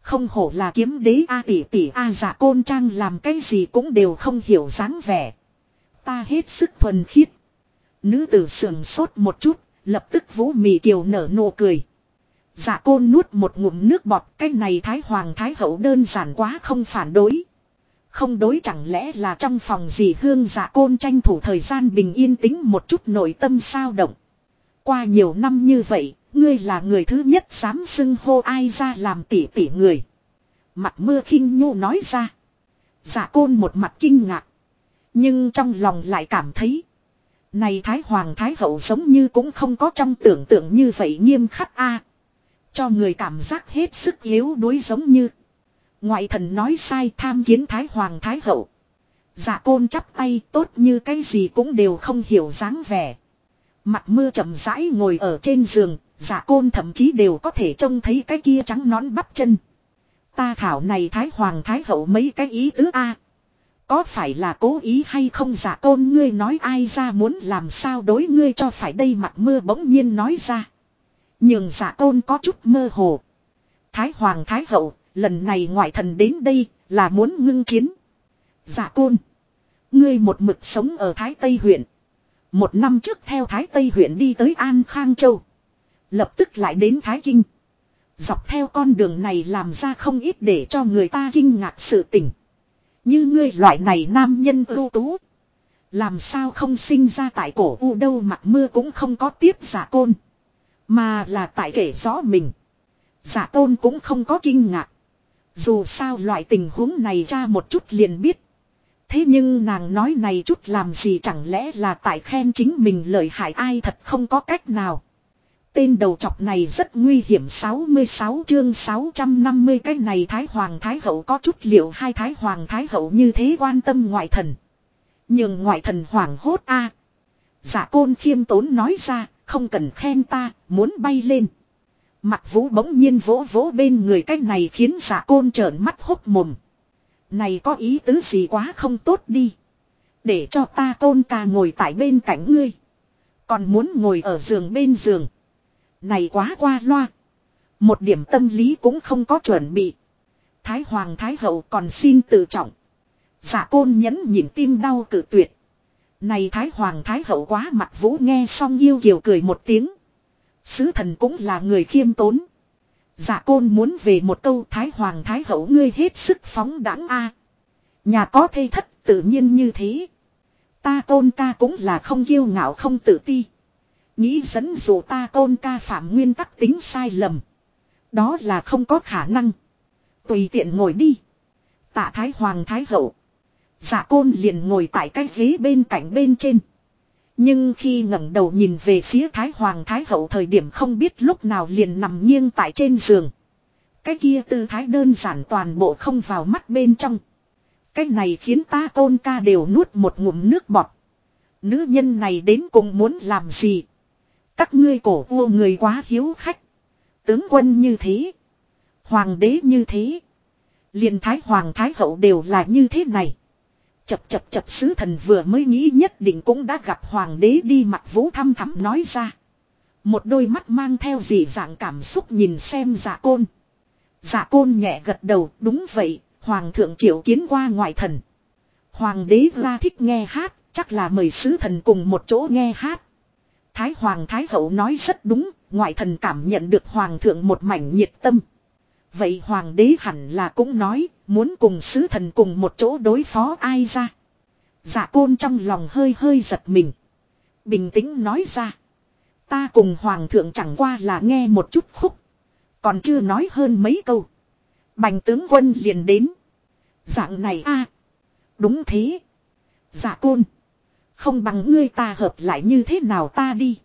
Không hổ là kiếm đế A tỷ tỷ A giả côn trang làm cái gì cũng đều không hiểu dáng vẻ. Ta hết sức thuần khiết. Nữ tử sườn sốt một chút, lập tức vũ mì kiều nở nụ cười. Dạ côn nuốt một ngụm nước bọt cái này thái hoàng thái hậu đơn giản quá không phản đối. Không đối chẳng lẽ là trong phòng gì hương dạ côn tranh thủ thời gian bình yên tĩnh một chút nội tâm sao động. Qua nhiều năm như vậy, ngươi là người thứ nhất dám xưng hô ai ra làm tỉ tỉ người. Mặt mưa khinh nhu nói ra. Dạ côn một mặt kinh ngạc. Nhưng trong lòng lại cảm thấy. Này Thái Hoàng Thái Hậu giống như cũng không có trong tưởng tượng như vậy nghiêm khắc a Cho người cảm giác hết sức yếu đuối giống như. Ngoại thần nói sai tham kiến Thái Hoàng Thái Hậu. Dạ côn chắp tay tốt như cái gì cũng đều không hiểu dáng vẻ. Mặt mưa chậm rãi ngồi ở trên giường, dạ côn thậm chí đều có thể trông thấy cái kia trắng nón bắp chân. Ta thảo này Thái Hoàng Thái Hậu mấy cái ý tứ A. Có phải là cố ý hay không giả tôn ngươi nói ai ra muốn làm sao đối ngươi cho phải đây mặt mưa bỗng nhiên nói ra. Nhưng giả tôn có chút mơ hồ. Thái Hoàng Thái Hậu, lần này ngoại thần đến đây là muốn ngưng chiến. Giả tôn. Ngươi một mực sống ở Thái Tây huyện. Một năm trước theo Thái Tây huyện đi tới An Khang Châu. Lập tức lại đến Thái Kinh. Dọc theo con đường này làm ra không ít để cho người ta kinh ngạc sự tỉnh. Như ngươi loại này nam nhân ưu tú. Làm sao không sinh ra tại cổ u đâu mặt mưa cũng không có tiếp giả côn. Mà là tại kể rõ mình. Giả tôn cũng không có kinh ngạc. Dù sao loại tình huống này ra một chút liền biết. Thế nhưng nàng nói này chút làm gì chẳng lẽ là tại khen chính mình lợi hại ai thật không có cách nào. Tên đầu chọc này rất nguy hiểm 66 chương 650 cái này Thái Hoàng Thái Hậu có chút liệu hai Thái Hoàng Thái Hậu như thế quan tâm ngoại thần. Nhưng ngoại thần hoàng hốt a à. Giả côn khiêm tốn nói ra, không cần khen ta, muốn bay lên. Mặt vũ bỗng nhiên vỗ vỗ bên người cái này khiến giả côn trợn mắt hốt mồm. Này có ý tứ gì quá không tốt đi. Để cho ta tôn ca ngồi tại bên cạnh ngươi. Còn muốn ngồi ở giường bên giường. Này quá qua loa. Một điểm tâm lý cũng không có chuẩn bị. Thái Hoàng Thái Hậu còn xin tự trọng. Giả côn nhẫn nhịn tim đau cử tuyệt. Này Thái Hoàng Thái Hậu quá mặt vũ nghe xong yêu kiều cười một tiếng. Sứ thần cũng là người khiêm tốn. Giả côn muốn về một câu Thái Hoàng Thái Hậu ngươi hết sức phóng đẳng a Nhà có thê thất tự nhiên như thế. Ta tôn ca cũng là không kiêu ngạo không tự ti. Nghĩ dẫn dụ ta tôn ca phạm nguyên tắc tính sai lầm. Đó là không có khả năng. Tùy tiện ngồi đi. Tạ Thái Hoàng Thái Hậu. Giả côn liền ngồi tại cái ghế bên cạnh bên trên. Nhưng khi ngẩng đầu nhìn về phía Thái Hoàng Thái Hậu thời điểm không biết lúc nào liền nằm nghiêng tại trên giường. Cái kia tư thái đơn giản toàn bộ không vào mắt bên trong. Cái này khiến ta tôn ca đều nuốt một ngụm nước bọt. Nữ nhân này đến cùng muốn làm gì? Các ngươi cổ vua người quá hiếu khách. Tướng quân như thế. Hoàng đế như thế. liền thái hoàng thái hậu đều là như thế này. Chập chập chập sứ thần vừa mới nghĩ nhất định cũng đã gặp hoàng đế đi mặt vũ thăm thắm nói ra. Một đôi mắt mang theo dị dạng cảm xúc nhìn xem dạ côn. Dạ côn nhẹ gật đầu đúng vậy, hoàng thượng triệu kiến qua ngoại thần. Hoàng đế ra thích nghe hát, chắc là mời sứ thần cùng một chỗ nghe hát. Thái Hoàng Thái Hậu nói rất đúng, ngoại thần cảm nhận được Hoàng thượng một mảnh nhiệt tâm. Vậy Hoàng đế hẳn là cũng nói, muốn cùng sứ thần cùng một chỗ đối phó ai ra. Dạ côn trong lòng hơi hơi giật mình. Bình tĩnh nói ra. Ta cùng hoàng thượng chẳng qua là nghe một chút khúc. Còn chưa nói hơn mấy câu. Bành tướng quân liền đến. Dạng này a Đúng thế. Dạ côn. Không bằng ngươi ta hợp lại như thế nào ta đi.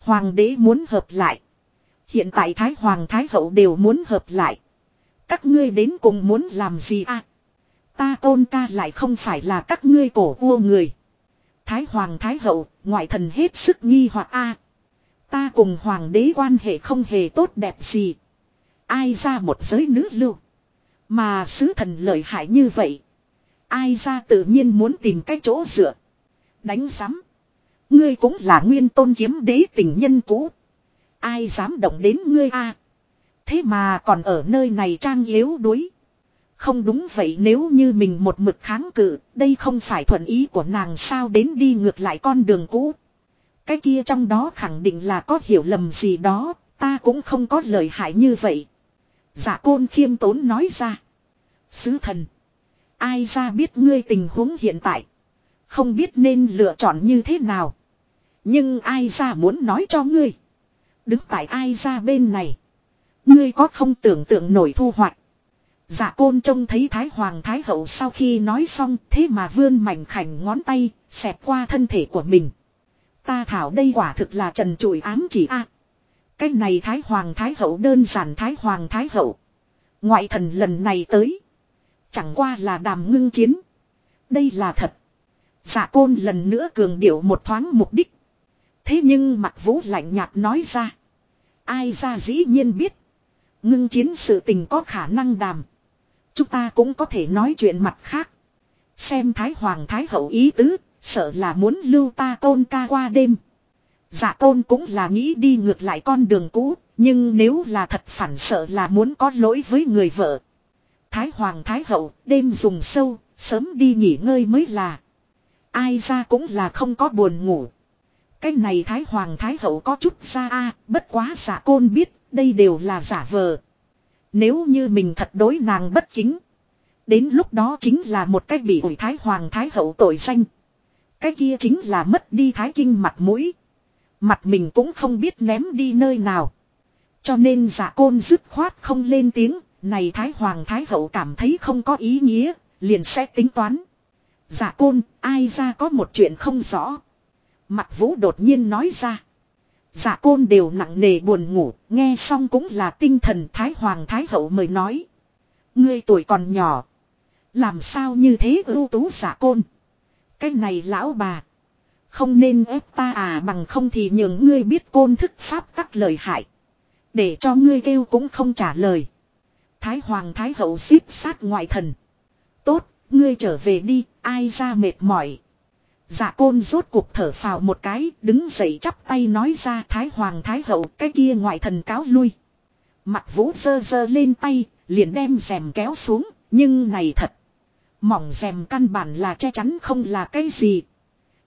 Hoàng đế muốn hợp lại. Hiện tại Thái Hoàng Thái Hậu đều muốn hợp lại. Các ngươi đến cùng muốn làm gì à? Ta tôn ca lại không phải là các ngươi cổ vua người. Thái Hoàng Thái Hậu, ngoại thần hết sức nghi hoặc a. Ta cùng Hoàng đế quan hệ không hề tốt đẹp gì. Ai ra một giới nữ lưu. Mà sứ thần lợi hại như vậy. Ai ra tự nhiên muốn tìm cái chỗ dựa. Đánh giám. Ngươi cũng là nguyên tôn kiếm đế tình nhân cũ. Ai dám động đến ngươi a? Thế mà còn ở nơi này trang yếu đuối. Không đúng vậy nếu như mình một mực kháng cự, đây không phải thuận ý của nàng sao đến đi ngược lại con đường cũ. Cái kia trong đó khẳng định là có hiểu lầm gì đó, ta cũng không có lời hại như vậy. Giả côn khiêm tốn nói ra. Sứ thần. Ai ra biết ngươi tình huống hiện tại. Không biết nên lựa chọn như thế nào. Nhưng ai ra muốn nói cho ngươi. Đứng tại ai ra bên này. Ngươi có không tưởng tượng nổi thu hoạch. Dạ côn trông thấy Thái Hoàng Thái Hậu sau khi nói xong thế mà vươn mảnh khảnh ngón tay, xẹp qua thân thể của mình. Ta thảo đây quả thực là trần trụi ám chỉ a. À, cái này Thái Hoàng Thái Hậu đơn giản Thái Hoàng Thái Hậu. Ngoại thần lần này tới. Chẳng qua là đàm ngưng chiến. Đây là thật. Dạ côn lần nữa cường điệu một thoáng mục đích. Thế nhưng mặt vũ lạnh nhạt nói ra. Ai ra dĩ nhiên biết. Ngưng chiến sự tình có khả năng đàm. Chúng ta cũng có thể nói chuyện mặt khác. Xem Thái Hoàng Thái Hậu ý tứ, sợ là muốn lưu ta tôn ca qua đêm. Dạ tôn cũng là nghĩ đi ngược lại con đường cũ, nhưng nếu là thật phản sợ là muốn có lỗi với người vợ. Thái Hoàng Thái Hậu, đêm dùng sâu, sớm đi nghỉ ngơi mới là. Ai ra cũng là không có buồn ngủ. Cái này Thái Hoàng Thái Hậu có chút ra a bất quá giả côn biết, đây đều là giả vờ. Nếu như mình thật đối nàng bất chính, Đến lúc đó chính là một cách bị ủi Thái Hoàng Thái Hậu tội danh. Cái kia chính là mất đi Thái Kinh mặt mũi. Mặt mình cũng không biết ném đi nơi nào. Cho nên giả côn dứt khoát không lên tiếng. Này Thái Hoàng Thái Hậu cảm thấy không có ý nghĩa. Liền sẽ tính toán. Dạ côn, ai ra có một chuyện không rõ. Mặt vũ đột nhiên nói ra. Dạ côn đều nặng nề buồn ngủ, nghe xong cũng là tinh thần Thái Hoàng Thái Hậu mời nói. Ngươi tuổi còn nhỏ. Làm sao như thế ưu tú dạ côn. Cái này lão bà. Không nên ép ta à bằng không thì nhường ngươi biết côn thức pháp các lời hại. Để cho ngươi kêu cũng không trả lời. Thái Hoàng Thái Hậu xếp sát ngoại thần. Ngươi trở về đi, ai ra mệt mỏi. Dạ côn rốt cuộc thở phào một cái, đứng dậy chắp tay nói ra Thái Hoàng Thái Hậu cái kia ngoại thần cáo lui. Mặt vũ dơ dơ lên tay, liền đem rèm kéo xuống, nhưng này thật. Mỏng rèm căn bản là che chắn không là cái gì.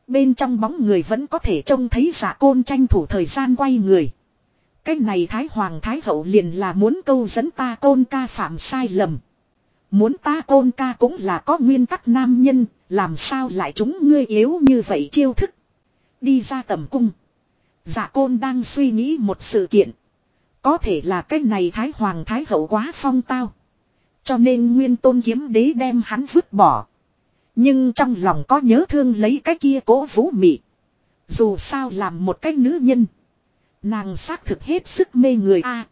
Bên trong bóng người vẫn có thể trông thấy giả côn tranh thủ thời gian quay người. Cái này Thái Hoàng Thái Hậu liền là muốn câu dẫn ta côn ca phạm sai lầm. Muốn ta côn ca cũng là có nguyên tắc nam nhân, làm sao lại chúng ngươi yếu như vậy chiêu thức. Đi ra tầm cung. Dạ côn đang suy nghĩ một sự kiện. Có thể là cái này Thái Hoàng Thái Hậu quá phong tao. Cho nên nguyên tôn kiếm đế đem hắn vứt bỏ. Nhưng trong lòng có nhớ thương lấy cái kia cố vũ mị. Dù sao làm một cái nữ nhân. Nàng xác thực hết sức mê người a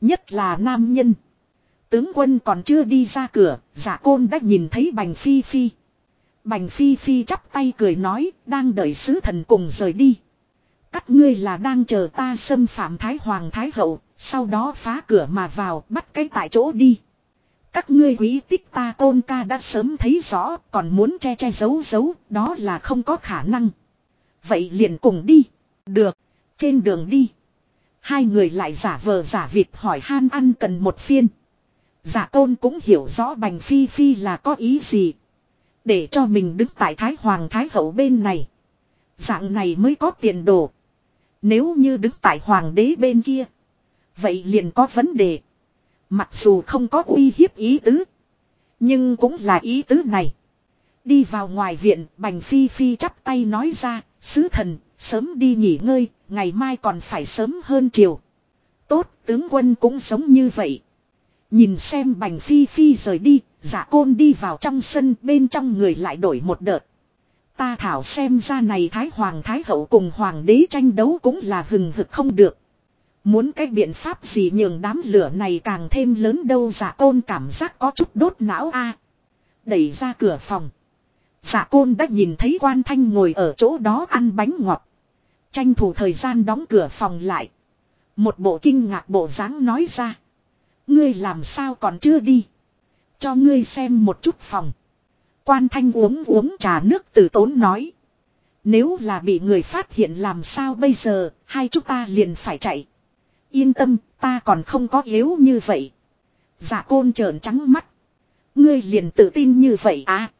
Nhất là nam nhân. Tướng quân còn chưa đi ra cửa, giả côn đã nhìn thấy bành phi phi. Bành phi phi chắp tay cười nói, đang đợi sứ thần cùng rời đi. Các ngươi là đang chờ ta xâm phạm Thái Hoàng Thái Hậu, sau đó phá cửa mà vào, bắt cái tại chỗ đi. Các ngươi quý tích ta tôn ca đã sớm thấy rõ, còn muốn che che giấu giấu, đó là không có khả năng. Vậy liền cùng đi. Được, trên đường đi. Hai người lại giả vờ giả vịt hỏi han ăn cần một phiên. Giả tôn cũng hiểu rõ bành phi phi là có ý gì. Để cho mình đứng tại Thái Hoàng Thái Hậu bên này. Dạng này mới có tiền đồ. Nếu như đứng tại Hoàng đế bên kia. Vậy liền có vấn đề. Mặc dù không có uy hiếp ý tứ. Nhưng cũng là ý tứ này. Đi vào ngoài viện, Bành Phi Phi chắp tay nói ra, sứ thần, sớm đi nghỉ ngơi, ngày mai còn phải sớm hơn chiều. Tốt, tướng quân cũng sống như vậy. Nhìn xem Bành Phi Phi rời đi, giả côn đi vào trong sân bên trong người lại đổi một đợt. Ta thảo xem ra này Thái Hoàng Thái Hậu cùng Hoàng đế tranh đấu cũng là hừng hực không được. Muốn cái biện pháp gì nhường đám lửa này càng thêm lớn đâu giả côn cảm giác có chút đốt não a Đẩy ra cửa phòng. Giả côn đã nhìn thấy quan thanh ngồi ở chỗ đó ăn bánh ngọt. Tranh thủ thời gian đóng cửa phòng lại. Một bộ kinh ngạc bộ dáng nói ra. Ngươi làm sao còn chưa đi. Cho ngươi xem một chút phòng. Quan thanh uống uống trà nước từ tốn nói. Nếu là bị người phát hiện làm sao bây giờ, hai chúng ta liền phải chạy. Yên tâm, ta còn không có yếu như vậy. Dạ côn trợn trắng mắt. Ngươi liền tự tin như vậy à.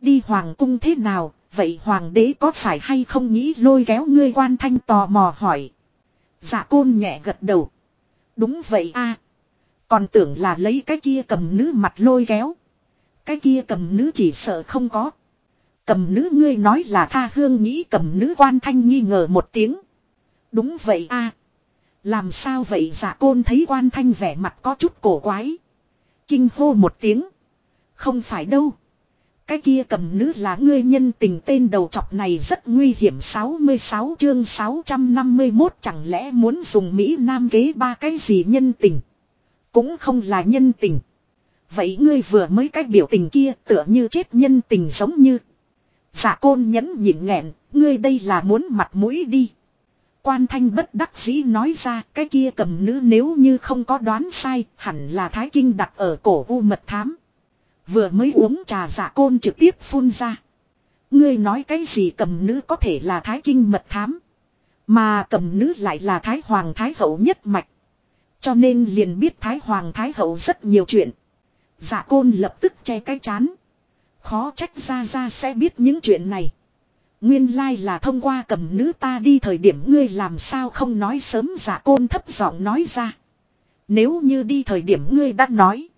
Đi hoàng cung thế nào, vậy hoàng đế có phải hay không nghĩ lôi kéo ngươi quan thanh tò mò hỏi. Dạ côn nhẹ gật đầu. Đúng vậy a còn tưởng là lấy cái kia cầm nữ mặt lôi kéo. Cái kia cầm nữ chỉ sợ không có. Cầm nữ ngươi nói là tha hương nghĩ cầm nữ quan thanh nghi ngờ một tiếng. Đúng vậy a Làm sao vậy giả côn thấy quan thanh vẻ mặt có chút cổ quái. Kinh hô một tiếng. Không phải đâu. Cái kia cầm nữ là ngươi nhân tình tên đầu chọc này rất nguy hiểm 66 chương 651 chẳng lẽ muốn dùng Mỹ Nam kế ba cái gì nhân tình. Cũng không là nhân tình. Vậy ngươi vừa mới cách biểu tình kia tựa như chết nhân tình giống như. Giả côn nhẫn nhịn nghẹn, ngươi đây là muốn mặt mũi đi. Quan thanh bất đắc dĩ nói ra cái kia cầm nữ nếu như không có đoán sai hẳn là thái kinh đặt ở cổ u mật thám. Vừa mới uống trà giả côn trực tiếp phun ra. Ngươi nói cái gì cầm nữ có thể là thái kinh mật thám. Mà cầm nữ lại là thái hoàng thái hậu nhất mạch. Cho nên liền biết thái hoàng thái hậu rất nhiều chuyện. Giả côn lập tức che cái chán. Khó trách ra ra sẽ biết những chuyện này. Nguyên lai là thông qua cầm nữ ta đi thời điểm ngươi làm sao không nói sớm giả côn thấp giọng nói ra. Nếu như đi thời điểm ngươi đã nói.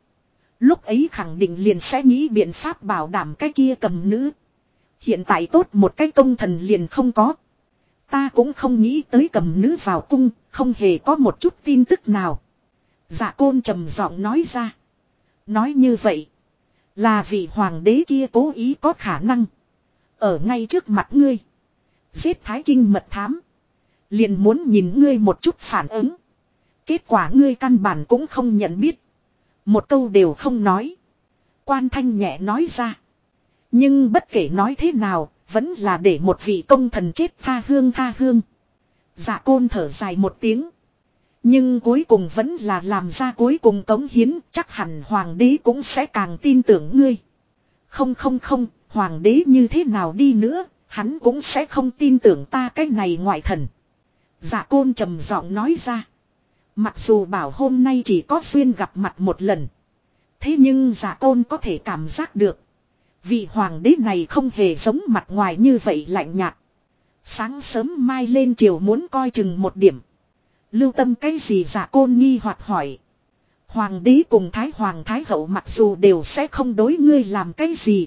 Lúc ấy khẳng định liền sẽ nghĩ biện pháp bảo đảm cái kia cầm nữ. Hiện tại tốt một cái công thần liền không có. Ta cũng không nghĩ tới cầm nữ vào cung, không hề có một chút tin tức nào. Dạ côn trầm giọng nói ra. Nói như vậy. Là vị hoàng đế kia cố ý có khả năng. Ở ngay trước mặt ngươi. Giết thái kinh mật thám. Liền muốn nhìn ngươi một chút phản ứng. Kết quả ngươi căn bản cũng không nhận biết. Một câu đều không nói. Quan thanh nhẹ nói ra. Nhưng bất kể nói thế nào, vẫn là để một vị công thần chết tha hương tha hương. Dạ côn thở dài một tiếng. Nhưng cuối cùng vẫn là làm ra cuối cùng cống hiến, chắc hẳn hoàng đế cũng sẽ càng tin tưởng ngươi. Không không không, hoàng đế như thế nào đi nữa, hắn cũng sẽ không tin tưởng ta cái này ngoại thần. Dạ côn trầm giọng nói ra. Mặc dù bảo hôm nay chỉ có duyên gặp mặt một lần. Thế nhưng dạ giả tôn có thể cảm giác được. Vị hoàng đế này không hề giống mặt ngoài như vậy lạnh nhạt. Sáng sớm mai lên chiều muốn coi chừng một điểm. Lưu tâm cái gì giả côn nghi hoặc hỏi. Hoàng đế cùng Thái Hoàng Thái Hậu mặc dù đều sẽ không đối ngươi làm cái gì.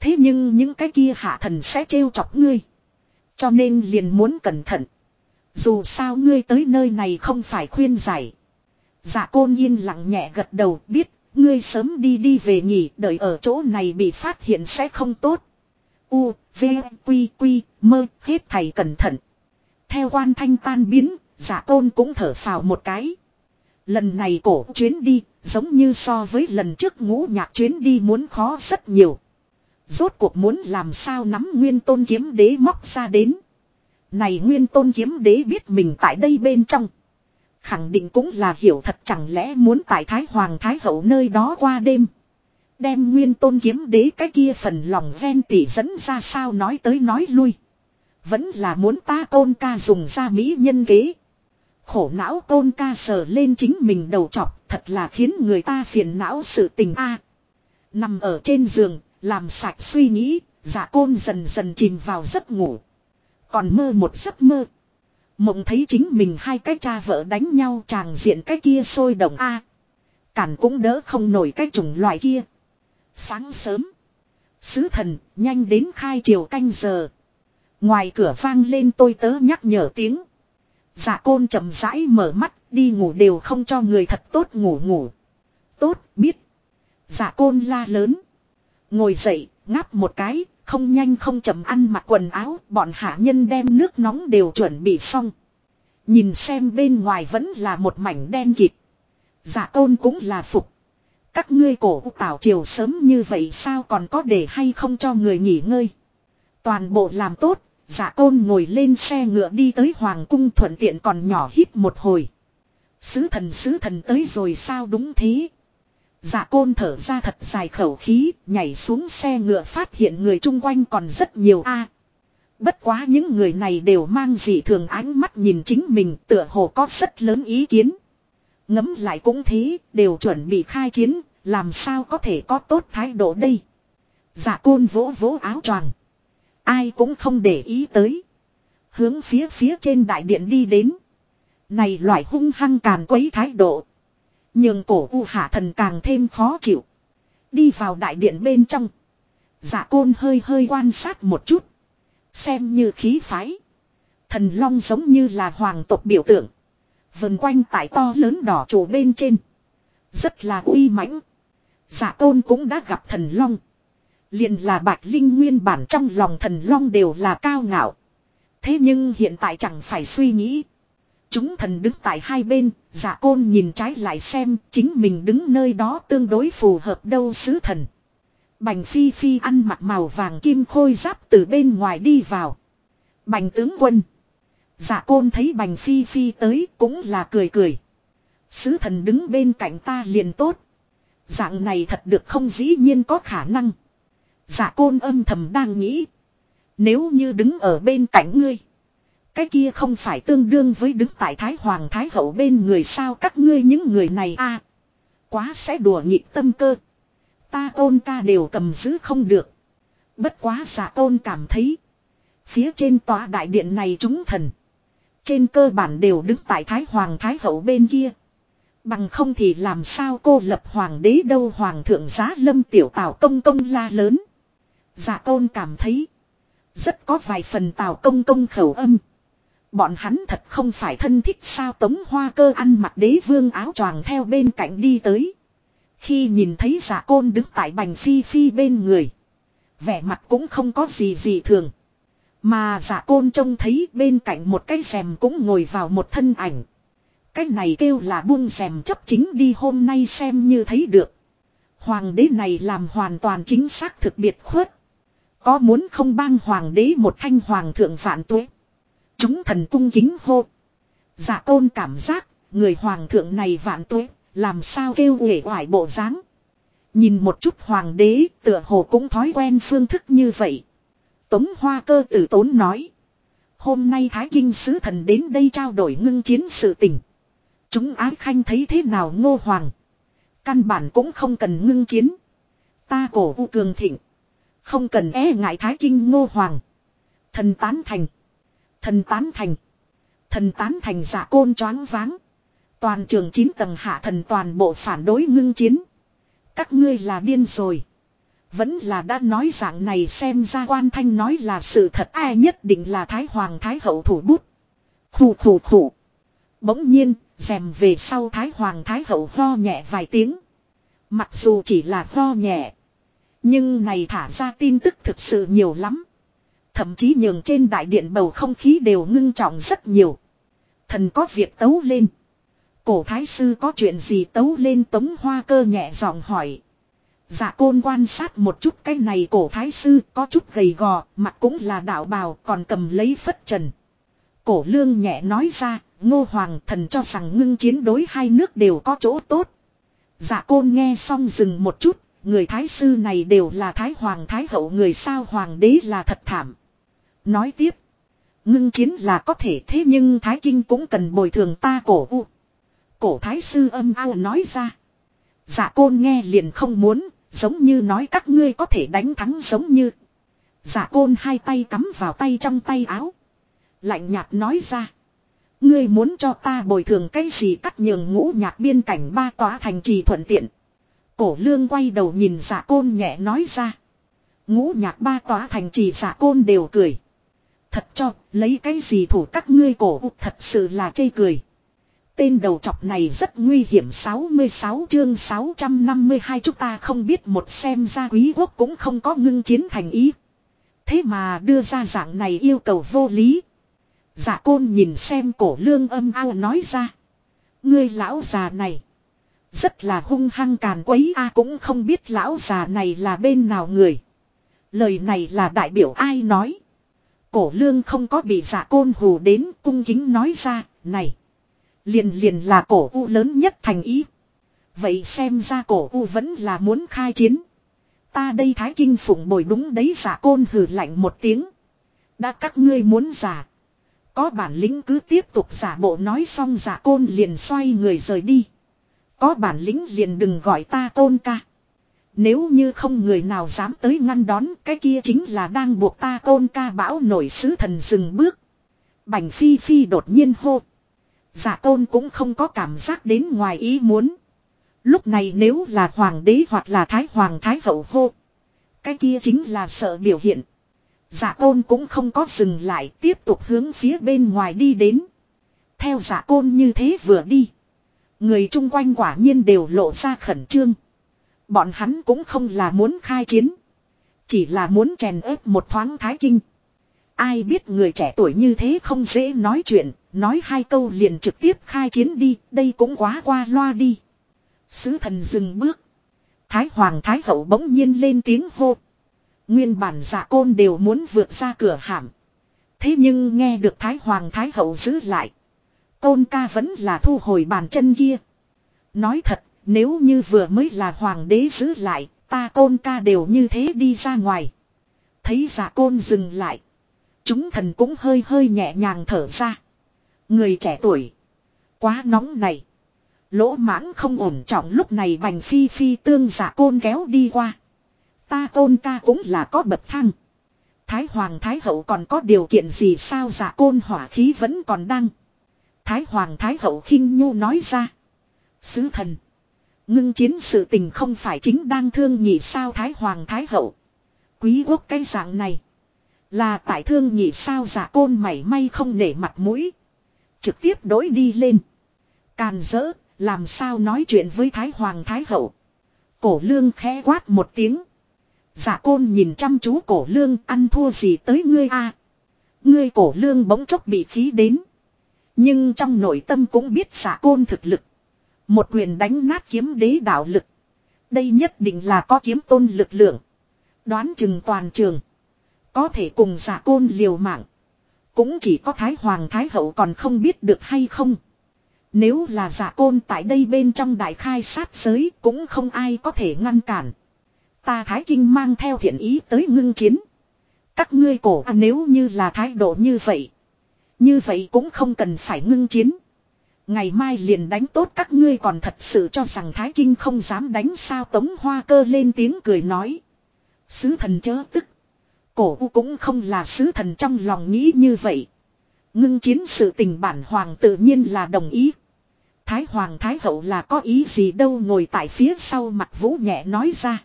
Thế nhưng những cái kia hạ thần sẽ trêu chọc ngươi. Cho nên liền muốn cẩn thận. Dù sao ngươi tới nơi này không phải khuyên giải. Dạ côn yên lặng nhẹ gật đầu biết, ngươi sớm đi đi về nghỉ, đợi ở chỗ này bị phát hiện sẽ không tốt. U, V, Quy, Quy, mơ, hết thầy cẩn thận. Theo quan thanh tan biến, giả tôn cũng thở phào một cái. Lần này cổ chuyến đi, giống như so với lần trước ngũ nhạc chuyến đi muốn khó rất nhiều. Rốt cuộc muốn làm sao nắm nguyên tôn kiếm đế móc ra đến. Này nguyên tôn kiếm đế biết mình tại đây bên trong. Khẳng định cũng là hiểu thật chẳng lẽ muốn tại Thái Hoàng Thái Hậu nơi đó qua đêm. Đem nguyên tôn kiếm đế cái kia phần lòng ven tỉ dẫn ra sao nói tới nói lui. Vẫn là muốn ta tôn ca dùng ra mỹ nhân kế. Khổ não tôn ca sờ lên chính mình đầu chọc thật là khiến người ta phiền não sự tình a Nằm ở trên giường, làm sạch suy nghĩ, giả côn dần dần chìm vào giấc ngủ. Còn mơ một giấc mơ. Mộng thấy chính mình hai cái cha vợ đánh nhau chàng diện cái kia sôi động A. Cản cũng đỡ không nổi cái chủng loại kia. Sáng sớm. Sứ thần, nhanh đến khai triều canh giờ. Ngoài cửa vang lên tôi tớ nhắc nhở tiếng. Dạ côn chậm rãi mở mắt, đi ngủ đều không cho người thật tốt ngủ ngủ. Tốt, biết. Dạ côn la lớn. Ngồi dậy, ngáp một cái, không nhanh không chậm ăn mặc quần áo, bọn hạ nhân đem nước nóng đều chuẩn bị xong. Nhìn xem bên ngoài vẫn là một mảnh đen kịt. giả tôn cũng là phục. Các ngươi cổ tảo chiều sớm như vậy sao còn có để hay không cho người nghỉ ngơi. Toàn bộ làm tốt, giả tôn ngồi lên xe ngựa đi tới hoàng cung thuận tiện còn nhỏ hít một hồi. Sứ thần sứ thần tới rồi sao đúng thế. Dạ côn thở ra thật dài khẩu khí, nhảy xuống xe ngựa phát hiện người chung quanh còn rất nhiều a. bất quá những người này đều mang dị thường ánh mắt nhìn chính mình tựa hồ có rất lớn ý kiến. Ngấm lại cũng thế, đều chuẩn bị khai chiến, làm sao có thể có tốt thái độ đây. Dạ côn vỗ vỗ áo choàng. Ai cũng không để ý tới. Hướng phía phía trên đại điện đi đến. Này loại hung hăng càn quấy thái độ. Nhưng cổ u hạ thần càng thêm khó chịu. Đi vào đại điện bên trong. giả côn hơi hơi quan sát một chút. Xem như khí phái. Thần long giống như là hoàng tộc biểu tượng. Vần quanh tại to lớn đỏ trụ bên trên. Rất là uy mãnh. Dạ giả tôn cũng đã gặp thần long. liền là bạch linh nguyên bản trong lòng thần long đều là cao ngạo. Thế nhưng hiện tại chẳng phải suy nghĩ. Chúng thần đứng tại hai bên, giả côn nhìn trái lại xem chính mình đứng nơi đó tương đối phù hợp đâu sứ thần. Bành phi phi ăn mặc màu vàng kim khôi giáp từ bên ngoài đi vào. Bành tướng quân. Giả côn thấy bành phi phi tới cũng là cười cười. Sứ thần đứng bên cạnh ta liền tốt. Dạng này thật được không dĩ nhiên có khả năng. Giả côn âm thầm đang nghĩ. Nếu như đứng ở bên cạnh ngươi. Cái kia không phải tương đương với đứng tại Thái Hoàng Thái Hậu bên người sao các ngươi những người này a Quá sẽ đùa nhịp tâm cơ. Ta ôn ca đều cầm giữ không được. Bất quá giả tôn cảm thấy. Phía trên tòa đại điện này chúng thần. Trên cơ bản đều đứng tại Thái Hoàng Thái Hậu bên kia. Bằng không thì làm sao cô lập hoàng đế đâu hoàng thượng giá lâm tiểu tào công công la lớn. Giả tôn cảm thấy. Rất có vài phần tào công công khẩu âm. Bọn hắn thật không phải thân thích sao tống hoa cơ ăn mặc đế vương áo choàng theo bên cạnh đi tới. Khi nhìn thấy giả côn đứng tại bành phi phi bên người. Vẻ mặt cũng không có gì gì thường. Mà giả côn trông thấy bên cạnh một cái rèm cũng ngồi vào một thân ảnh. Cái này kêu là buông rèm chấp chính đi hôm nay xem như thấy được. Hoàng đế này làm hoàn toàn chính xác thực biệt khuất. Có muốn không bang hoàng đế một thanh hoàng thượng vạn tuế. Chúng thần cung kính hô. Giả tôn cảm giác, người hoàng thượng này vạn tuế, làm sao kêu nghệ oải bộ dáng. Nhìn một chút hoàng đế, tựa hồ cũng thói quen phương thức như vậy. Tống hoa cơ tử tốn nói. Hôm nay Thái Kinh Sứ Thần đến đây trao đổi ngưng chiến sự tình. Chúng ái khanh thấy thế nào ngô hoàng. Căn bản cũng không cần ngưng chiến. Ta cổ u cường thịnh. Không cần e ngại Thái Kinh ngô hoàng. Thần tán thành. Thần tán thành. Thần tán thành giả côn choáng váng. Toàn trường 9 tầng hạ thần toàn bộ phản đối ngưng chiến. Các ngươi là điên rồi. Vẫn là đã nói dạng này xem ra quan thanh nói là sự thật ai nhất định là Thái Hoàng Thái Hậu thủ bút. Khủ khủ khủ. Bỗng nhiên, rèm về sau Thái Hoàng Thái Hậu ho nhẹ vài tiếng. Mặc dù chỉ là ho nhẹ. Nhưng này thả ra tin tức thực sự nhiều lắm. Thậm chí nhường trên đại điện bầu không khí đều ngưng trọng rất nhiều. Thần có việc tấu lên. Cổ thái sư có chuyện gì tấu lên tống hoa cơ nhẹ giọng hỏi. Dạ côn quan sát một chút cái này cổ thái sư có chút gầy gò, mặt cũng là đạo bào còn cầm lấy phất trần. Cổ lương nhẹ nói ra, ngô hoàng thần cho rằng ngưng chiến đối hai nước đều có chỗ tốt. Dạ côn nghe xong dừng một chút, người thái sư này đều là thái hoàng thái hậu người sao hoàng đế là thật thảm. Nói tiếp. Ngưng chiến là có thể thế nhưng Thái Kinh cũng cần bồi thường ta cổ u. Cổ Thái Sư âm ao nói ra. Dạ côn nghe liền không muốn, giống như nói các ngươi có thể đánh thắng giống như. Dạ côn hai tay cắm vào tay trong tay áo. Lạnh nhạt nói ra. Ngươi muốn cho ta bồi thường cái gì cắt nhường ngũ nhạc biên cảnh ba tòa thành trì thuận tiện. Cổ lương quay đầu nhìn dạ côn nhẹ nói ra. Ngũ nhạc ba tỏa thành trì giả côn đều cười. Thật cho, lấy cái gì thủ các ngươi cổ thật sự là chê cười. Tên đầu chọc này rất nguy hiểm 66 chương 652 chúng ta không biết một xem ra quý quốc cũng không có ngưng chiến thành ý. Thế mà đưa ra dạng này yêu cầu vô lý. Giả côn nhìn xem cổ lương âm ao nói ra. Ngươi lão già này. Rất là hung hăng càn quấy a cũng không biết lão già này là bên nào người. Lời này là đại biểu ai nói. Cổ lương không có bị giả côn hù đến cung kính nói ra, này. Liền liền là cổ u lớn nhất thành ý. Vậy xem ra cổ u vẫn là muốn khai chiến. Ta đây thái kinh phụng bồi đúng đấy giả côn hừ lạnh một tiếng. Đã các ngươi muốn giả. Có bản lĩnh cứ tiếp tục giả bộ nói xong giả côn liền xoay người rời đi. Có bản lĩnh liền đừng gọi ta tôn ca. Nếu như không người nào dám tới ngăn đón, cái kia chính là đang buộc ta tôn ca bão nổi sứ thần dừng bước. Bành phi phi đột nhiên hô. Giả tôn cũng không có cảm giác đến ngoài ý muốn. Lúc này nếu là hoàng đế hoặc là thái hoàng thái hậu hô. Cái kia chính là sợ biểu hiện. Dạ giả côn cũng không có dừng lại, tiếp tục hướng phía bên ngoài đi đến. Theo dạ giả côn như thế vừa đi. Người chung quanh quả nhiên đều lộ ra khẩn trương. Bọn hắn cũng không là muốn khai chiến. Chỉ là muốn chèn ép một thoáng thái kinh. Ai biết người trẻ tuổi như thế không dễ nói chuyện, nói hai câu liền trực tiếp khai chiến đi, đây cũng quá qua loa đi. Sứ thần dừng bước. Thái hoàng thái hậu bỗng nhiên lên tiếng hô. Nguyên bản giả côn đều muốn vượt ra cửa hàm. Thế nhưng nghe được thái hoàng thái hậu giữ lại. Côn ca vẫn là thu hồi bàn chân kia. Nói thật, nếu như vừa mới là hoàng đế giữ lại, ta côn ca đều như thế đi ra ngoài. Thấy giả côn dừng lại. Chúng thần cũng hơi hơi nhẹ nhàng thở ra. Người trẻ tuổi. Quá nóng này. Lỗ mãng không ổn trọng lúc này bành phi phi tương giả côn kéo đi qua. Ta côn ca cũng là có bậc thang. Thái hoàng thái hậu còn có điều kiện gì sao giả côn hỏa khí vẫn còn đang. Thái hoàng thái hậu khinh nhu nói ra. Sứ thần. Ngưng chiến sự tình không phải chính đang thương nhị sao Thái Hoàng Thái Hậu. Quý quốc cái dạng này. Là tại thương nhị sao giả côn mảy may không nể mặt mũi. Trực tiếp đối đi lên. Càn dỡ, làm sao nói chuyện với Thái Hoàng Thái Hậu. Cổ lương khẽ quát một tiếng. Giả côn nhìn chăm chú cổ lương ăn thua gì tới ngươi a Ngươi cổ lương bỗng chốc bị khí đến. Nhưng trong nội tâm cũng biết giả côn thực lực. Một quyền đánh nát kiếm đế đạo lực. Đây nhất định là có kiếm tôn lực lượng. Đoán chừng toàn trường. Có thể cùng giả côn liều mạng. Cũng chỉ có Thái Hoàng Thái Hậu còn không biết được hay không. Nếu là giả côn tại đây bên trong đại khai sát giới cũng không ai có thể ngăn cản. Ta Thái Kinh mang theo thiện ý tới ngưng chiến. Các ngươi cổ à, nếu như là thái độ như vậy. Như vậy cũng không cần phải ngưng chiến. Ngày mai liền đánh tốt các ngươi còn thật sự cho rằng Thái Kinh không dám đánh sao Tống Hoa Cơ lên tiếng cười nói. Sứ thần chớ tức. Cổ u cũng không là sứ thần trong lòng nghĩ như vậy. Ngưng chiến sự tình bản hoàng tự nhiên là đồng ý. Thái hoàng thái hậu là có ý gì đâu ngồi tại phía sau mặt vũ nhẹ nói ra.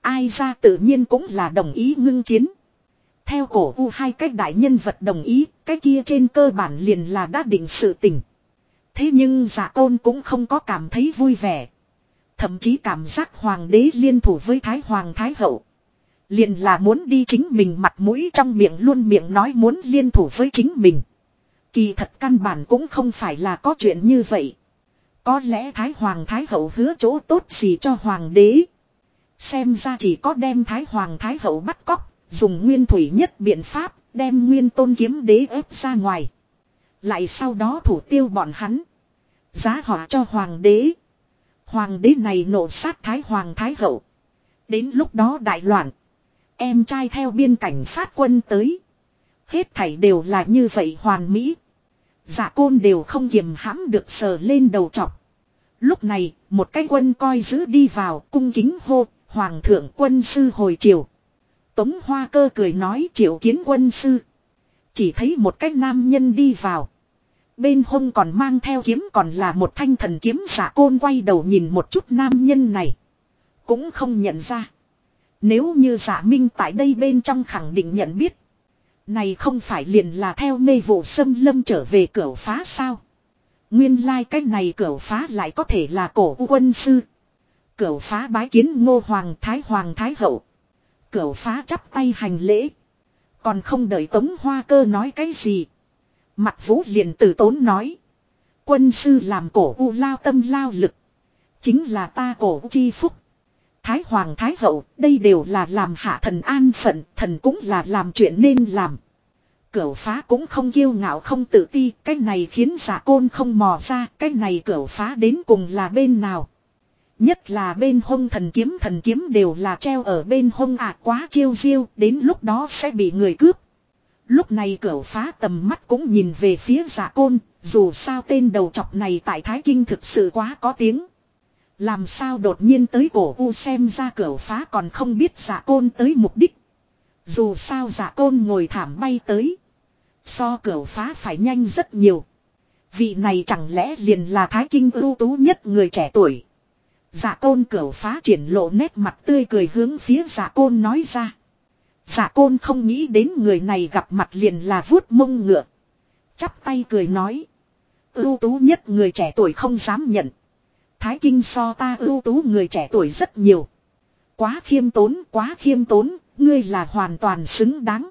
Ai ra tự nhiên cũng là đồng ý ngưng chiến. Theo cổ u hai cách đại nhân vật đồng ý, cái kia trên cơ bản liền là đã định sự tình. Thế nhưng dạ giả tôn cũng không có cảm thấy vui vẻ. Thậm chí cảm giác hoàng đế liên thủ với thái hoàng thái hậu. Liền là muốn đi chính mình mặt mũi trong miệng luôn miệng nói muốn liên thủ với chính mình. Kỳ thật căn bản cũng không phải là có chuyện như vậy. Có lẽ Thái Hoàng Thái Hậu hứa chỗ tốt gì cho Hoàng đế. Xem ra chỉ có đem Thái Hoàng Thái Hậu bắt cóc, dùng nguyên thủy nhất biện pháp, đem nguyên tôn kiếm đế ép ra ngoài. Lại sau đó thủ tiêu bọn hắn. Giá họ cho hoàng đế. Hoàng đế này nổ sát thái hoàng thái hậu. Đến lúc đó đại loạn. Em trai theo biên cảnh phát quân tới. Hết thảy đều là như vậy hoàn mỹ. Giả côn đều không kiềm hãm được sờ lên đầu chọc. Lúc này, một cái quân coi giữ đi vào, cung kính hô, hoàng thượng quân sư hồi triều. Tống hoa cơ cười nói triệu kiến quân sư. Chỉ thấy một cái nam nhân đi vào. Bên hông còn mang theo kiếm còn là một thanh thần kiếm giả côn quay đầu nhìn một chút nam nhân này. Cũng không nhận ra. Nếu như giả minh tại đây bên trong khẳng định nhận biết. Này không phải liền là theo mê vụ xâm lâm trở về cửa phá sao. Nguyên lai like cái này cửa phá lại có thể là cổ quân sư. Cửa phá bái kiến ngô hoàng thái hoàng thái hậu. Cửa phá chắp tay hành lễ. Còn không đợi tống hoa cơ nói cái gì. Mặt vũ liền từ tốn nói. Quân sư làm cổ u lao tâm lao lực. Chính là ta cổ chi phúc. Thái hoàng thái hậu, đây đều là làm hạ thần an phận. Thần cũng là làm chuyện nên làm. Cửu phá cũng không kiêu ngạo không tự ti. Cái này khiến giả côn không mò ra. Cái này cửu phá đến cùng là bên nào. Nhất là bên hông thần kiếm thần kiếm đều là treo ở bên hông ạc quá chiêu diêu. Đến lúc đó sẽ bị người cướp. Lúc này cửa phá tầm mắt cũng nhìn về phía giả côn, dù sao tên đầu chọc này tại Thái Kinh thực sự quá có tiếng. Làm sao đột nhiên tới cổ u xem ra cửa phá còn không biết giả côn tới mục đích. Dù sao giả côn ngồi thảm bay tới. So cửa phá phải nhanh rất nhiều. Vị này chẳng lẽ liền là Thái Kinh ưu tú nhất người trẻ tuổi. Giả côn cửa phá triển lộ nét mặt tươi cười hướng phía giả côn nói ra. Giả côn không nghĩ đến người này gặp mặt liền là vuốt mông ngựa. Chắp tay cười nói. Ưu tú nhất người trẻ tuổi không dám nhận. Thái kinh so ta ưu tú người trẻ tuổi rất nhiều. Quá khiêm tốn, quá khiêm tốn, ngươi là hoàn toàn xứng đáng.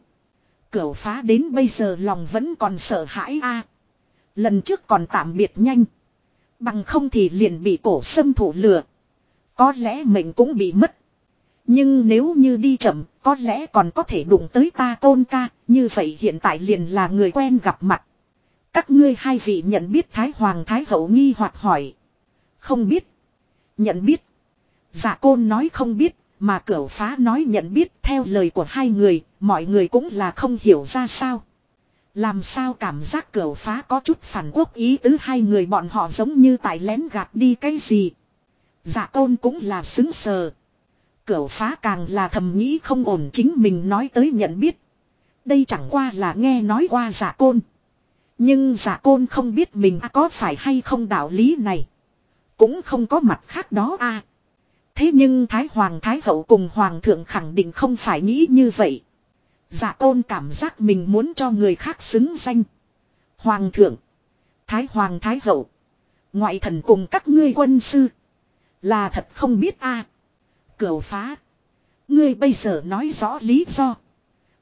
Cửu phá đến bây giờ lòng vẫn còn sợ hãi a. Lần trước còn tạm biệt nhanh. Bằng không thì liền bị cổ sâm thủ lừa. Có lẽ mình cũng bị mất. Nhưng nếu như đi chậm, có lẽ còn có thể đụng tới ta tôn ca, như vậy hiện tại liền là người quen gặp mặt. Các ngươi hai vị nhận biết Thái Hoàng Thái Hậu nghi hoặc hỏi. Không biết. Nhận biết. Giả côn nói không biết, mà cửu phá nói nhận biết theo lời của hai người, mọi người cũng là không hiểu ra sao. Làm sao cảm giác cửu phá có chút phản quốc ý tứ hai người bọn họ giống như tại lén gạt đi cái gì. Giả côn cũng là xứng sờ. Cửu phá càng là thầm nghĩ không ổn chính mình nói tới nhận biết. Đây chẳng qua là nghe nói qua giả côn. Nhưng giả côn không biết mình có phải hay không đạo lý này. Cũng không có mặt khác đó a. Thế nhưng Thái Hoàng Thái Hậu cùng Hoàng thượng khẳng định không phải nghĩ như vậy. Giả côn cảm giác mình muốn cho người khác xứng danh. Hoàng thượng. Thái Hoàng Thái Hậu. Ngoại thần cùng các ngươi quân sư. Là thật không biết a. Cửu phá. Ngươi bây giờ nói rõ lý do.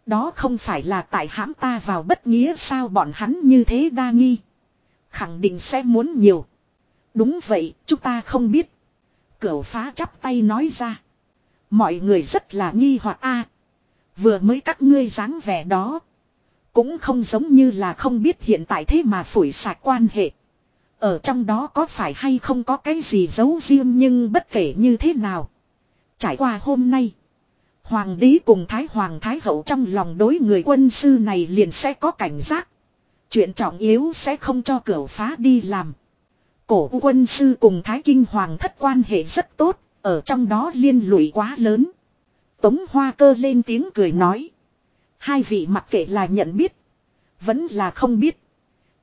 Đó không phải là tại hãm ta vào bất nghĩa sao bọn hắn như thế đa nghi. Khẳng định sẽ muốn nhiều. Đúng vậy, chúng ta không biết. Cửu phá chắp tay nói ra. Mọi người rất là nghi hoặc a. vừa mới các ngươi dáng vẻ đó. Cũng không giống như là không biết hiện tại thế mà phủi sạch quan hệ. Ở trong đó có phải hay không có cái gì giấu riêng nhưng bất kể như thế nào. Trải qua hôm nay. Hoàng đế cùng Thái Hoàng Thái Hậu trong lòng đối người quân sư này liền sẽ có cảnh giác. Chuyện trọng yếu sẽ không cho cửa phá đi làm. Cổ quân sư cùng Thái Kinh Hoàng thất quan hệ rất tốt, ở trong đó liên lụy quá lớn. Tống Hoa cơ lên tiếng cười nói. Hai vị mặc kệ là nhận biết, vẫn là không biết,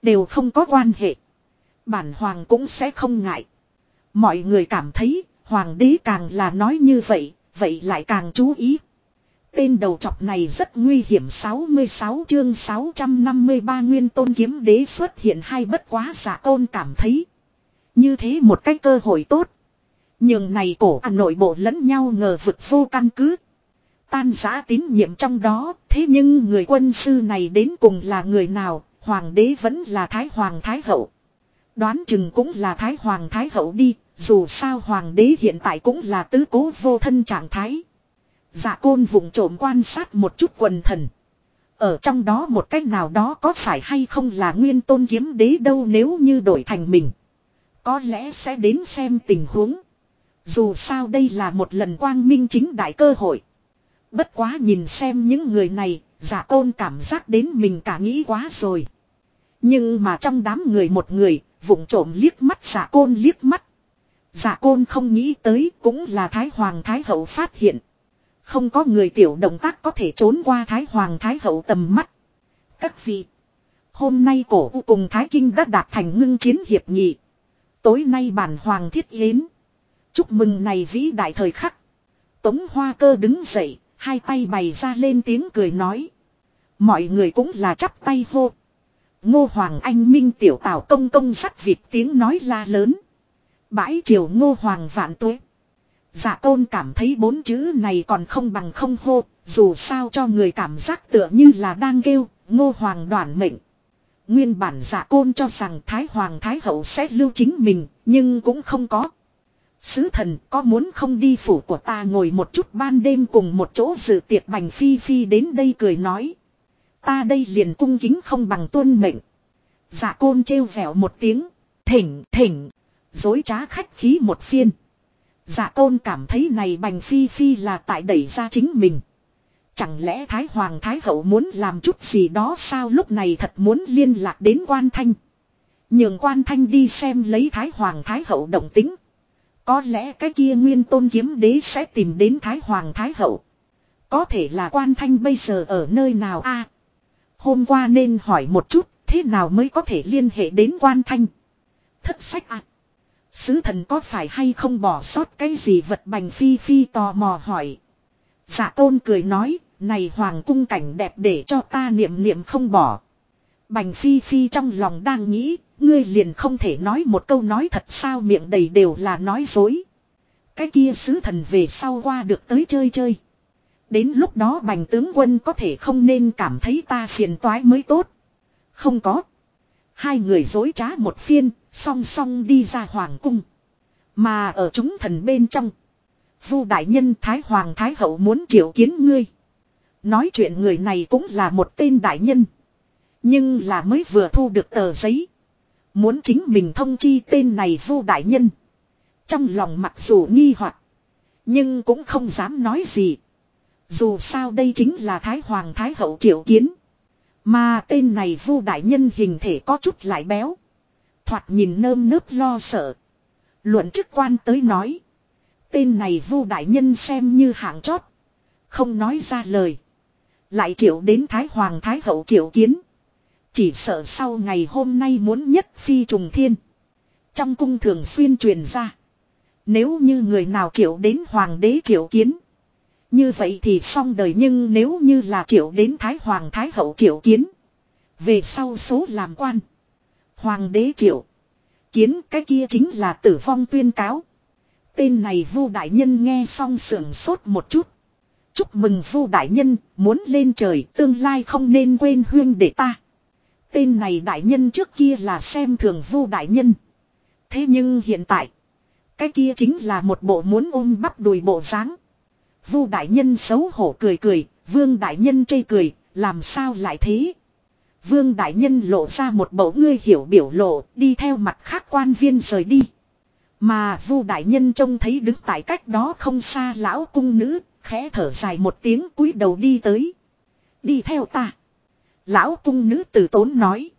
đều không có quan hệ. Bản Hoàng cũng sẽ không ngại. Mọi người cảm thấy Hoàng đế càng là nói như vậy, vậy lại càng chú ý. Tên đầu trọc này rất nguy hiểm 66 chương 653 nguyên tôn kiếm đế xuất hiện hai bất quá giả tôn cảm thấy. Như thế một cái cơ hội tốt. Nhưng này cổ à nội bộ lẫn nhau ngờ vực vô căn cứ. Tan giã tín nhiệm trong đó, thế nhưng người quân sư này đến cùng là người nào, hoàng đế vẫn là thái hoàng thái hậu. Đoán chừng cũng là thái hoàng thái hậu đi, dù sao hoàng đế hiện tại cũng là tứ cố vô thân trạng thái. Dạ côn vùng trộm quan sát một chút quần thần. Ở trong đó một cách nào đó có phải hay không là nguyên tôn kiếm đế đâu nếu như đổi thành mình. Có lẽ sẽ đến xem tình huống. Dù sao đây là một lần quang minh chính đại cơ hội. Bất quá nhìn xem những người này, giả côn cảm giác đến mình cả nghĩ quá rồi. Nhưng mà trong đám người một người, vụng trộm liếc mắt giả côn liếc mắt. Giả côn không nghĩ tới cũng là Thái Hoàng Thái Hậu phát hiện. Không có người tiểu động tác có thể trốn qua Thái Hoàng Thái Hậu tầm mắt. Các vị. Hôm nay cổ u cùng Thái Kinh đã đạt thành ngưng chiến hiệp nghị. Tối nay bản Hoàng thiết yến. Chúc mừng này vĩ đại thời khắc. Tống Hoa Cơ đứng dậy, hai tay bày ra lên tiếng cười nói. Mọi người cũng là chắp tay hô. Ngô Hoàng Anh Minh tiểu tào công công sắt vịt tiếng nói la lớn. Bãi triều Ngô Hoàng vạn tuế. Dạ tôn cảm thấy bốn chữ này còn không bằng không hô, dù sao cho người cảm giác tựa như là đang kêu, Ngô Hoàng đoàn mệnh. Nguyên bản dạ côn cho rằng Thái Hoàng Thái Hậu sẽ lưu chính mình, nhưng cũng không có. Sứ thần có muốn không đi phủ của ta ngồi một chút ban đêm cùng một chỗ dự tiệc bành phi phi đến đây cười nói. Ta đây liền cung kính không bằng tuân mệnh. Dạ côn trêu vẻo một tiếng. Thỉnh, thỉnh. Dối trá khách khí một phiên. Dạ côn cảm thấy này bành phi phi là tại đẩy ra chính mình. Chẳng lẽ Thái Hoàng Thái Hậu muốn làm chút gì đó sao lúc này thật muốn liên lạc đến quan thanh. Nhường quan thanh đi xem lấy Thái Hoàng Thái Hậu động tính. Có lẽ cái kia nguyên tôn kiếm đế sẽ tìm đến Thái Hoàng Thái Hậu. Có thể là quan thanh bây giờ ở nơi nào a Hôm qua nên hỏi một chút thế nào mới có thể liên hệ đến quan thanh. Thất sách à. Sứ thần có phải hay không bỏ sót cái gì vật bành phi phi tò mò hỏi. Giả tôn cười nói, này hoàng cung cảnh đẹp để cho ta niệm niệm không bỏ. Bành phi phi trong lòng đang nghĩ, ngươi liền không thể nói một câu nói thật sao miệng đầy đều là nói dối. Cái kia sứ thần về sau qua được tới chơi chơi. Đến lúc đó bành tướng quân có thể không nên cảm thấy ta phiền toái mới tốt. Không có. Hai người dối trá một phiên, song song đi ra hoàng cung. Mà ở chúng thần bên trong. Vu đại nhân Thái Hoàng Thái Hậu muốn triệu kiến ngươi. Nói chuyện người này cũng là một tên đại nhân. Nhưng là mới vừa thu được tờ giấy. Muốn chính mình thông chi tên này Vu đại nhân. Trong lòng mặc dù nghi hoặc Nhưng cũng không dám nói gì. Dù sao đây chính là Thái Hoàng Thái Hậu triệu kiến. Mà tên này Vu đại nhân hình thể có chút lại béo. Thoạt nhìn nơm nớp lo sợ. Luận chức quan tới nói. Tên này Vu đại nhân xem như hạng chót. Không nói ra lời. Lại triệu đến Thái Hoàng Thái Hậu triệu kiến. Chỉ sợ sau ngày hôm nay muốn nhất phi trùng thiên. Trong cung thường xuyên truyền ra. Nếu như người nào triệu đến Hoàng đế triệu kiến. Như vậy thì xong đời nhưng nếu như là triệu đến Thái Hoàng Thái Hậu triệu kiến. Về sau số làm quan. Hoàng đế triệu. Kiến cái kia chính là tử vong tuyên cáo. Tên này vu đại nhân nghe xong sưởng sốt một chút. Chúc mừng vu đại nhân, muốn lên trời tương lai không nên quên huyên để ta. Tên này đại nhân trước kia là xem thường vu đại nhân. Thế nhưng hiện tại, cái kia chính là một bộ muốn ôm bắp đùi bộ dáng. Vu đại nhân xấu hổ cười cười, vương đại nhân chây cười, làm sao lại thế? Vương đại nhân lộ ra một bộ ngươi hiểu biểu lộ, đi theo mặt khác quan viên rời đi. Mà vu đại nhân trông thấy đứng tại cách đó không xa lão cung nữ, khẽ thở dài một tiếng cúi đầu đi tới. Đi theo ta. Lão cung nữ từ tốn nói.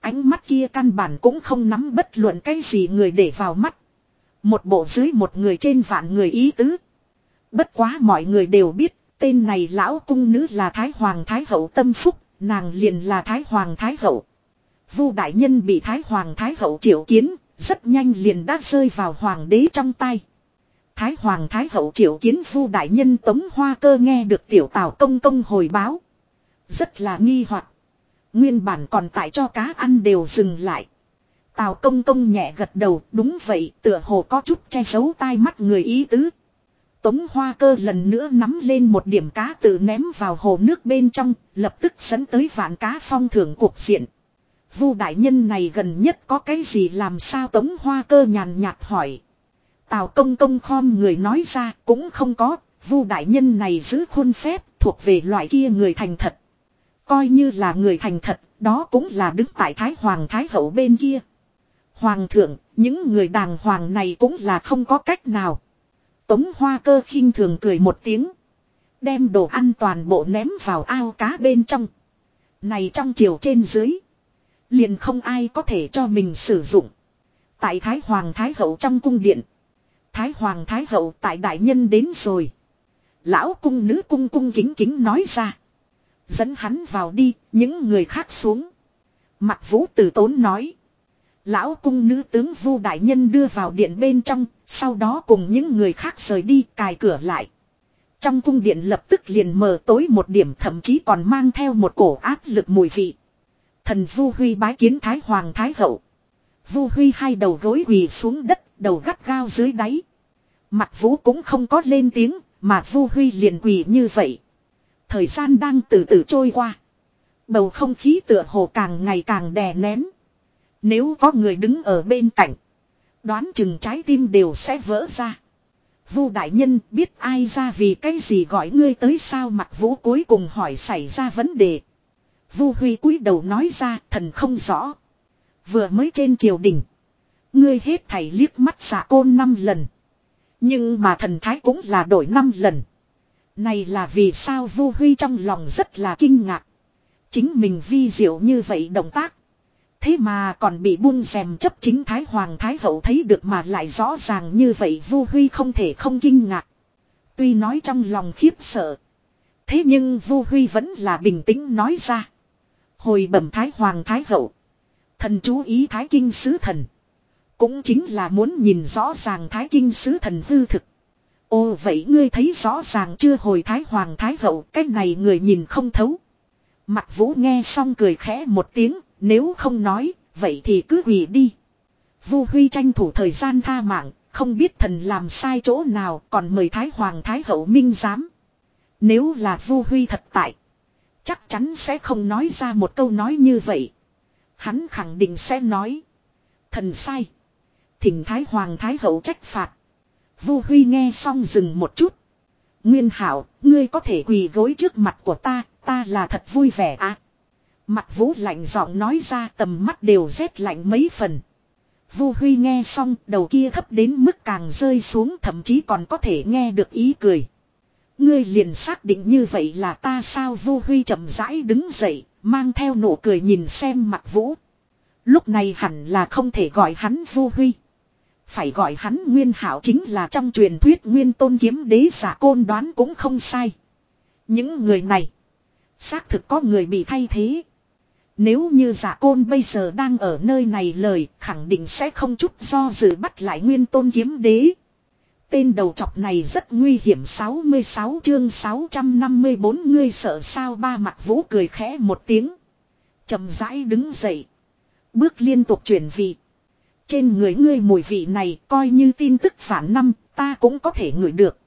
Ánh mắt kia căn bản cũng không nắm bất luận cái gì người để vào mắt. Một bộ dưới một người trên vạn người ý tứ. Bất quá mọi người đều biết, tên này lão cung nữ là Thái Hoàng Thái Hậu tâm phúc, nàng liền là Thái Hoàng Thái Hậu. Vu đại nhân bị Thái Hoàng Thái Hậu triệu kiến, rất nhanh liền đã rơi vào Hoàng đế trong tay. Thái Hoàng Thái Hậu triệu kiến Vu đại nhân Tống Hoa Cơ nghe được tiểu tào công công hồi báo. Rất là nghi hoặc Nguyên bản còn tại cho cá ăn đều dừng lại. Tào công công nhẹ gật đầu đúng vậy tựa hồ có chút che giấu tai mắt người ý tứ. Tống hoa cơ lần nữa nắm lên một điểm cá tự ném vào hồ nước bên trong, lập tức dẫn tới vạn cá phong thưởng cuộc diện. Vu đại nhân này gần nhất có cái gì làm sao tống hoa cơ nhàn nhạt hỏi. Tào công công khom người nói ra cũng không có, vu đại nhân này giữ khuôn phép thuộc về loại kia người thành thật. Coi như là người thành thật, đó cũng là đứng tại Thái Hoàng Thái Hậu bên kia. Hoàng thượng, những người đàng hoàng này cũng là không có cách nào. Tống hoa cơ khinh thường cười một tiếng. Đem đồ ăn toàn bộ ném vào ao cá bên trong. Này trong chiều trên dưới. Liền không ai có thể cho mình sử dụng. Tại Thái Hoàng Thái Hậu trong cung điện. Thái Hoàng Thái Hậu tại đại nhân đến rồi. Lão cung nữ cung cung kính kính nói ra. Dẫn hắn vào đi, những người khác xuống. Mặt vũ tử tốn nói. Lão cung nữ tướng vu đại nhân đưa vào điện bên trong, sau đó cùng những người khác rời đi cài cửa lại. Trong cung điện lập tức liền mờ tối một điểm thậm chí còn mang theo một cổ áp lực mùi vị. Thần Vu Huy bái kiến Thái Hoàng Thái Hậu. Vu Huy hai đầu gối quỳ xuống đất, đầu gắt gao dưới đáy. Mặt Vũ cũng không có lên tiếng, mà Vu Huy liền quỳ như vậy. Thời gian đang từ từ trôi qua. Bầu không khí tựa hồ càng ngày càng đè nén. Nếu có người đứng ở bên cạnh. Đoán chừng trái tim đều sẽ vỡ ra. Vu đại nhân, biết ai ra vì cái gì gọi ngươi tới sao mặt vũ cuối cùng hỏi xảy ra vấn đề. Vu Huy cúi đầu nói ra, thần không rõ. Vừa mới trên triều đình. Ngươi hết thảy liếc mắt xạ côn năm lần. Nhưng mà thần thái cũng là đổi năm lần. Này là vì sao Vu Huy trong lòng rất là kinh ngạc. Chính mình vi diệu như vậy động tác. Thế mà còn bị buông rèm chấp chính Thái Hoàng Thái Hậu thấy được mà lại rõ ràng như vậy Vu Huy không thể không kinh ngạc. Tuy nói trong lòng khiếp sợ. Thế nhưng Vu Huy vẫn là bình tĩnh nói ra. Hồi bẩm Thái Hoàng Thái Hậu. Thần chú ý Thái Kinh Sứ Thần. Cũng chính là muốn nhìn rõ ràng Thái Kinh Sứ Thần hư thực. Ồ vậy ngươi thấy rõ ràng chưa hồi Thái Hoàng Thái Hậu cái này người nhìn không thấu. Mặt vũ nghe xong cười khẽ một tiếng, nếu không nói, vậy thì cứ quỳ đi. Vu Huy tranh thủ thời gian tha mạng, không biết thần làm sai chỗ nào còn mời Thái Hoàng Thái Hậu minh giám. Nếu là Vu Huy thật tại, chắc chắn sẽ không nói ra một câu nói như vậy. Hắn khẳng định sẽ nói. Thần sai. Thỉnh Thái Hoàng Thái Hậu trách phạt. Vu Huy nghe xong dừng một chút. Nguyên Hảo, ngươi có thể quỳ gối trước mặt của ta, ta là thật vui vẻ à. Mặt vũ lạnh giọng nói ra tầm mắt đều rét lạnh mấy phần. Vu Huy nghe xong đầu kia thấp đến mức càng rơi xuống thậm chí còn có thể nghe được ý cười. Ngươi liền xác định như vậy là ta sao Vu Huy chậm rãi đứng dậy, mang theo nụ cười nhìn xem mặt vũ. Lúc này hẳn là không thể gọi hắn Vu Huy. Phải gọi hắn Nguyên Hảo chính là trong truyền thuyết Nguyên Tôn Kiếm Đế giả côn đoán cũng không sai. Những người này, xác thực có người bị thay thế. Nếu như giả côn bây giờ đang ở nơi này lời, khẳng định sẽ không chút do dự bắt lại nguyên tôn kiếm đế. Tên đầu trọc này rất nguy hiểm 66 chương 654 ngươi sợ sao ba mặt vũ cười khẽ một tiếng. chậm rãi đứng dậy. Bước liên tục chuyển vị. Trên người ngươi mùi vị này coi như tin tức phản năm, ta cũng có thể ngửi được.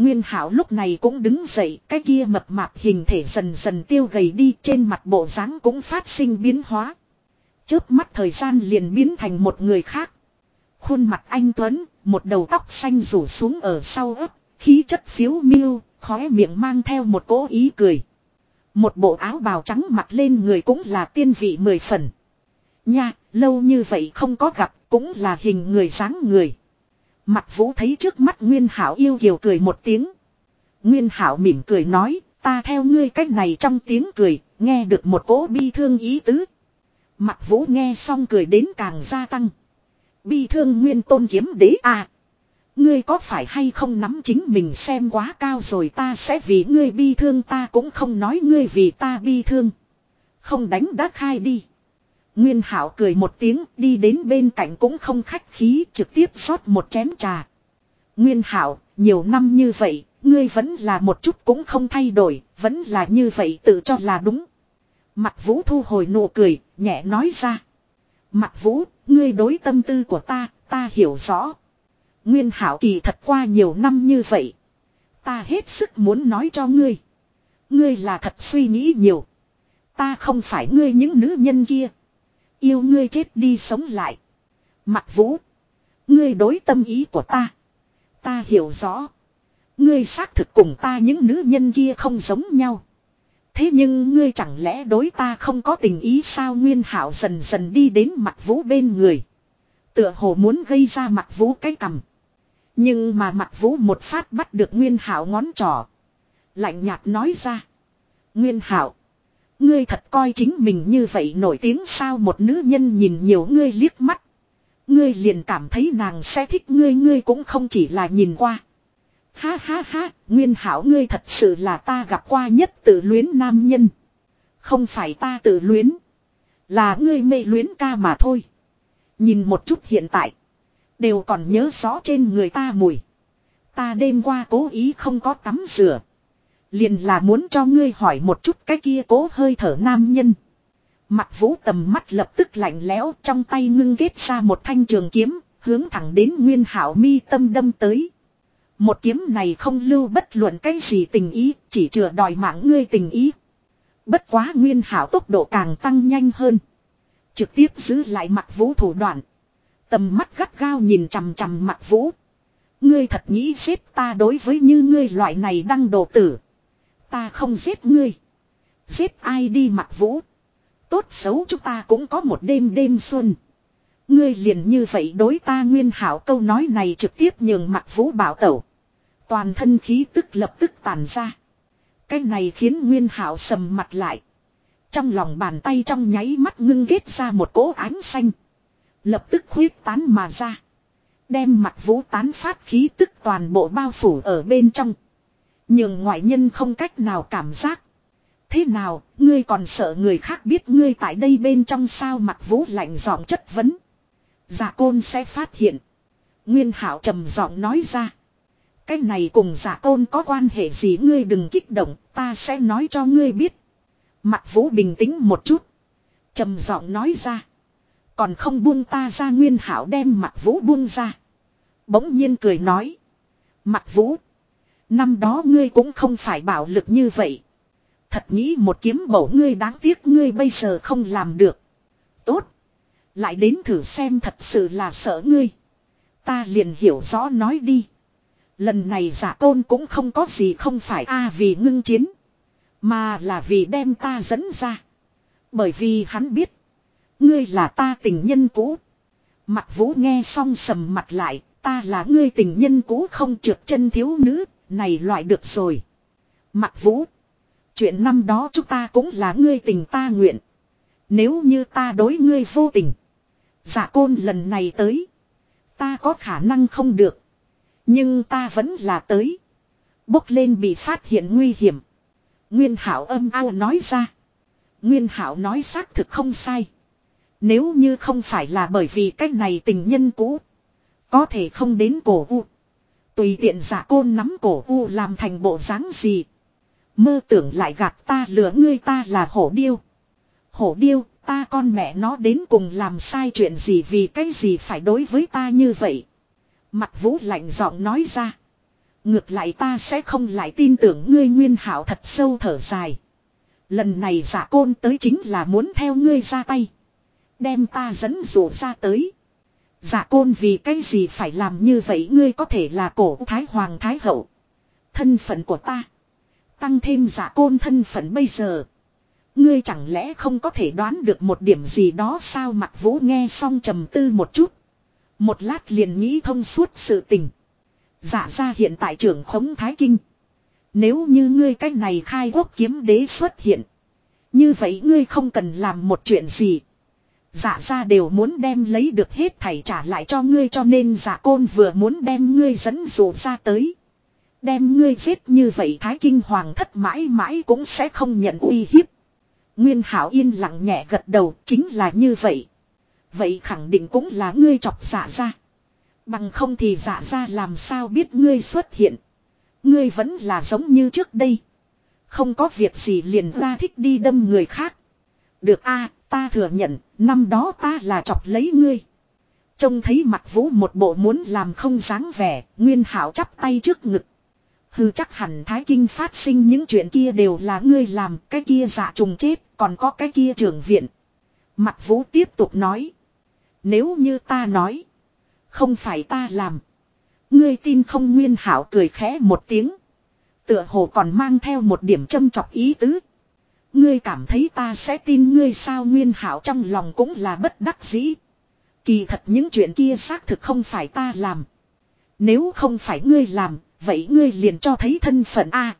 Nguyên Hảo lúc này cũng đứng dậy, cái kia mập mạp hình thể dần dần tiêu gầy đi, trên mặt bộ dáng cũng phát sinh biến hóa. Chớp mắt thời gian liền biến thành một người khác. Khuôn mặt anh Tuấn, một đầu tóc xanh rủ xuống ở sau ấp, khí chất phiếu miêu, khóe miệng mang theo một cố ý cười. Một bộ áo bào trắng mặc lên người cũng là tiên vị mười phần. Nha, lâu như vậy không có gặp, cũng là hình người dáng người. Mặt vũ thấy trước mắt Nguyên Hảo yêu kiều cười một tiếng. Nguyên Hảo mỉm cười nói, ta theo ngươi cách này trong tiếng cười, nghe được một cỗ bi thương ý tứ. Mặt vũ nghe xong cười đến càng gia tăng. Bi thương nguyên tôn kiếm đế à. Ngươi có phải hay không nắm chính mình xem quá cao rồi ta sẽ vì ngươi bi thương ta cũng không nói ngươi vì ta bi thương. Không đánh đã khai đi. Nguyên Hảo cười một tiếng đi đến bên cạnh cũng không khách khí trực tiếp rót một chén trà. Nguyên Hảo, nhiều năm như vậy, ngươi vẫn là một chút cũng không thay đổi, vẫn là như vậy tự cho là đúng. Mặt Vũ thu hồi nụ cười, nhẹ nói ra. Mặt Vũ, ngươi đối tâm tư của ta, ta hiểu rõ. Nguyên Hảo kỳ thật qua nhiều năm như vậy. Ta hết sức muốn nói cho ngươi. Ngươi là thật suy nghĩ nhiều. Ta không phải ngươi những nữ nhân kia. Yêu ngươi chết đi sống lại. Mặt vũ. Ngươi đối tâm ý của ta. Ta hiểu rõ. Ngươi xác thực cùng ta những nữ nhân kia không giống nhau. Thế nhưng ngươi chẳng lẽ đối ta không có tình ý sao Nguyên Hảo dần dần đi đến mặt vũ bên người. Tựa hồ muốn gây ra mặt vũ cái cầm. Nhưng mà mặt vũ một phát bắt được Nguyên Hảo ngón trỏ. Lạnh nhạt nói ra. Nguyên Hảo. Ngươi thật coi chính mình như vậy nổi tiếng sao một nữ nhân nhìn nhiều ngươi liếc mắt. Ngươi liền cảm thấy nàng sẽ thích ngươi ngươi cũng không chỉ là nhìn qua. Ha ha ha, nguyên hảo ngươi thật sự là ta gặp qua nhất tự luyến nam nhân. Không phải ta tự luyến. Là ngươi mê luyến ca mà thôi. Nhìn một chút hiện tại. Đều còn nhớ rõ trên người ta mùi. Ta đêm qua cố ý không có tắm rửa. Liền là muốn cho ngươi hỏi một chút cái kia cố hơi thở nam nhân. Mặt vũ tầm mắt lập tức lạnh lẽo trong tay ngưng kết ra một thanh trường kiếm, hướng thẳng đến nguyên hảo mi tâm đâm tới. Một kiếm này không lưu bất luận cái gì tình ý, chỉ chừa đòi mạng ngươi tình ý. Bất quá nguyên hảo tốc độ càng tăng nhanh hơn. Trực tiếp giữ lại mặt vũ thủ đoạn. Tầm mắt gắt gao nhìn chằm chằm mặt vũ. Ngươi thật nghĩ xếp ta đối với như ngươi loại này đăng đồ tử. Ta không giết ngươi. Giết ai đi mặt vũ. Tốt xấu chúng ta cũng có một đêm đêm xuân. Ngươi liền như vậy đối ta nguyên hảo câu nói này trực tiếp nhường mặt vũ bảo tẩu. Toàn thân khí tức lập tức tàn ra. Cái này khiến nguyên hảo sầm mặt lại. Trong lòng bàn tay trong nháy mắt ngưng kết ra một cỗ ánh xanh. Lập tức khuyết tán mà ra. Đem mặt vũ tán phát khí tức toàn bộ bao phủ ở bên trong. Nhưng ngoại nhân không cách nào cảm giác. Thế nào, ngươi còn sợ người khác biết ngươi tại đây bên trong sao mặt vũ lạnh giọng chất vấn. Giả côn sẽ phát hiện. Nguyên hảo trầm giọng nói ra. Cái này cùng giả côn có quan hệ gì ngươi đừng kích động, ta sẽ nói cho ngươi biết. Mặt vũ bình tĩnh một chút. trầm giọng nói ra. Còn không buông ta ra nguyên hảo đem mặt vũ buông ra. Bỗng nhiên cười nói. Mặt vũ. Năm đó ngươi cũng không phải bảo lực như vậy. Thật nghĩ một kiếm bổ ngươi đáng tiếc ngươi bây giờ không làm được. Tốt. Lại đến thử xem thật sự là sợ ngươi. Ta liền hiểu rõ nói đi. Lần này giả tôn cũng không có gì không phải a vì ngưng chiến. Mà là vì đem ta dẫn ra. Bởi vì hắn biết. Ngươi là ta tình nhân cũ. Mặt vũ nghe xong sầm mặt lại. Ta là ngươi tình nhân cũ không trượt chân thiếu nữ. Này loại được rồi. Mặt vũ. Chuyện năm đó chúng ta cũng là ngươi tình ta nguyện. Nếu như ta đối ngươi vô tình. Giả côn lần này tới. Ta có khả năng không được. Nhưng ta vẫn là tới. Bốc lên bị phát hiện nguy hiểm. Nguyên hảo âm ao nói ra. Nguyên hảo nói xác thực không sai. Nếu như không phải là bởi vì cách này tình nhân cũ. Có thể không đến cổ u. Tùy tiện giả côn nắm cổ u làm thành bộ dáng gì. Mơ tưởng lại gạt ta lừa ngươi ta là hổ điêu. Hổ điêu, ta con mẹ nó đến cùng làm sai chuyện gì vì cái gì phải đối với ta như vậy. Mặt vũ lạnh giọng nói ra. Ngược lại ta sẽ không lại tin tưởng ngươi nguyên hảo thật sâu thở dài. Lần này giả côn tới chính là muốn theo ngươi ra tay. Đem ta dẫn dụ ra tới. Giả côn vì cái gì phải làm như vậy ngươi có thể là cổ thái hoàng thái hậu. Thân phận của ta. Tăng thêm giả côn thân phận bây giờ. Ngươi chẳng lẽ không có thể đoán được một điểm gì đó sao mặt vũ nghe xong trầm tư một chút. Một lát liền nghĩ thông suốt sự tình. Giả ra hiện tại trưởng khống Thái Kinh. Nếu như ngươi cách này khai quốc kiếm đế xuất hiện. Như vậy ngươi không cần làm một chuyện gì. Dạ ra đều muốn đem lấy được hết thảy trả lại cho ngươi cho nên dạ côn vừa muốn đem ngươi dẫn dụ ra tới. Đem ngươi giết như vậy Thái Kinh Hoàng thất mãi mãi cũng sẽ không nhận uy hiếp. Nguyên Hảo yên lặng nhẹ gật đầu, chính là như vậy. Vậy khẳng định cũng là ngươi chọc Dạ ra. Bằng không thì Dạ ra làm sao biết ngươi xuất hiện. Ngươi vẫn là giống như trước đây. Không có việc gì liền ra thích đi đâm người khác. Được a ta thừa nhận, năm đó ta là chọc lấy ngươi. Trông thấy mặt vũ một bộ muốn làm không dáng vẻ, Nguyên Hảo chắp tay trước ngực. hư chắc hẳn Thái Kinh phát sinh những chuyện kia đều là ngươi làm, cái kia dạ trùng chết, còn có cái kia trưởng viện. Mặt vũ tiếp tục nói. Nếu như ta nói. Không phải ta làm. Ngươi tin không nguyên hảo cười khẽ một tiếng. Tựa hồ còn mang theo một điểm châm chọc ý tứ. Ngươi cảm thấy ta sẽ tin ngươi sao nguyên hảo trong lòng cũng là bất đắc dĩ. Kỳ thật những chuyện kia xác thực không phải ta làm. Nếu không phải ngươi làm, vậy ngươi liền cho thấy thân phận a.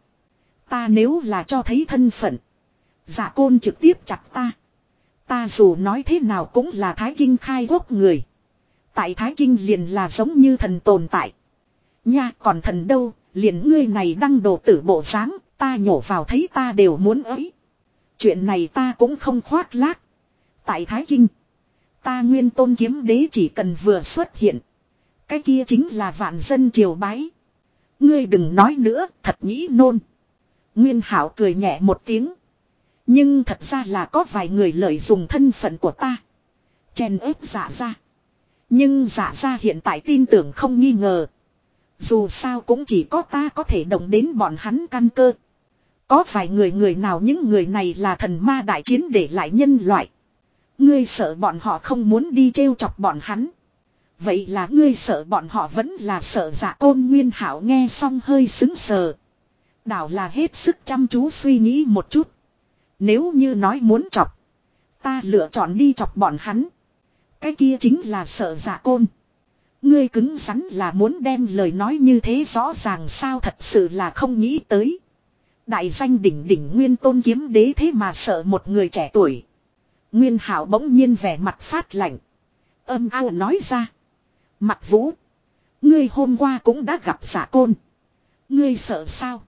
ta nếu là cho thấy thân phận. Giả côn trực tiếp chặt ta. Ta dù nói thế nào cũng là Thái Kinh khai quốc người. Tại Thái Kinh liền là giống như thần tồn tại. Nha còn thần đâu, liền ngươi này đăng đồ tử bộ dáng ta nhổ vào thấy ta đều muốn ấy. Chuyện này ta cũng không khoác lác. Tại Thái Kinh, ta nguyên tôn kiếm đế chỉ cần vừa xuất hiện. Cái kia chính là vạn dân triều bái. Ngươi đừng nói nữa, thật nghĩ nôn. Nguyên Hảo cười nhẹ một tiếng. Nhưng thật ra là có vài người lợi dụng thân phận của ta. Chèn ép giả ra. Nhưng giả ra hiện tại tin tưởng không nghi ngờ. Dù sao cũng chỉ có ta có thể động đến bọn hắn căn cơ. Có vài người người nào những người này là thần ma đại chiến để lại nhân loại. Ngươi sợ bọn họ không muốn đi trêu chọc bọn hắn. Vậy là ngươi sợ bọn họ vẫn là sợ giả côn nguyên hảo nghe xong hơi xứng sờ. Đảo là hết sức chăm chú suy nghĩ một chút. Nếu như nói muốn chọc. Ta lựa chọn đi chọc bọn hắn. Cái kia chính là sợ giả côn. Ngươi cứng rắn là muốn đem lời nói như thế rõ ràng sao thật sự là không nghĩ tới. Đại danh đỉnh đỉnh nguyên tôn kiếm đế thế mà sợ một người trẻ tuổi. Nguyên hảo bỗng nhiên vẻ mặt phát lạnh. Âm ao nói ra. Mặt vũ. Ngươi hôm qua cũng đã gặp giả côn. Ngươi sợ sao?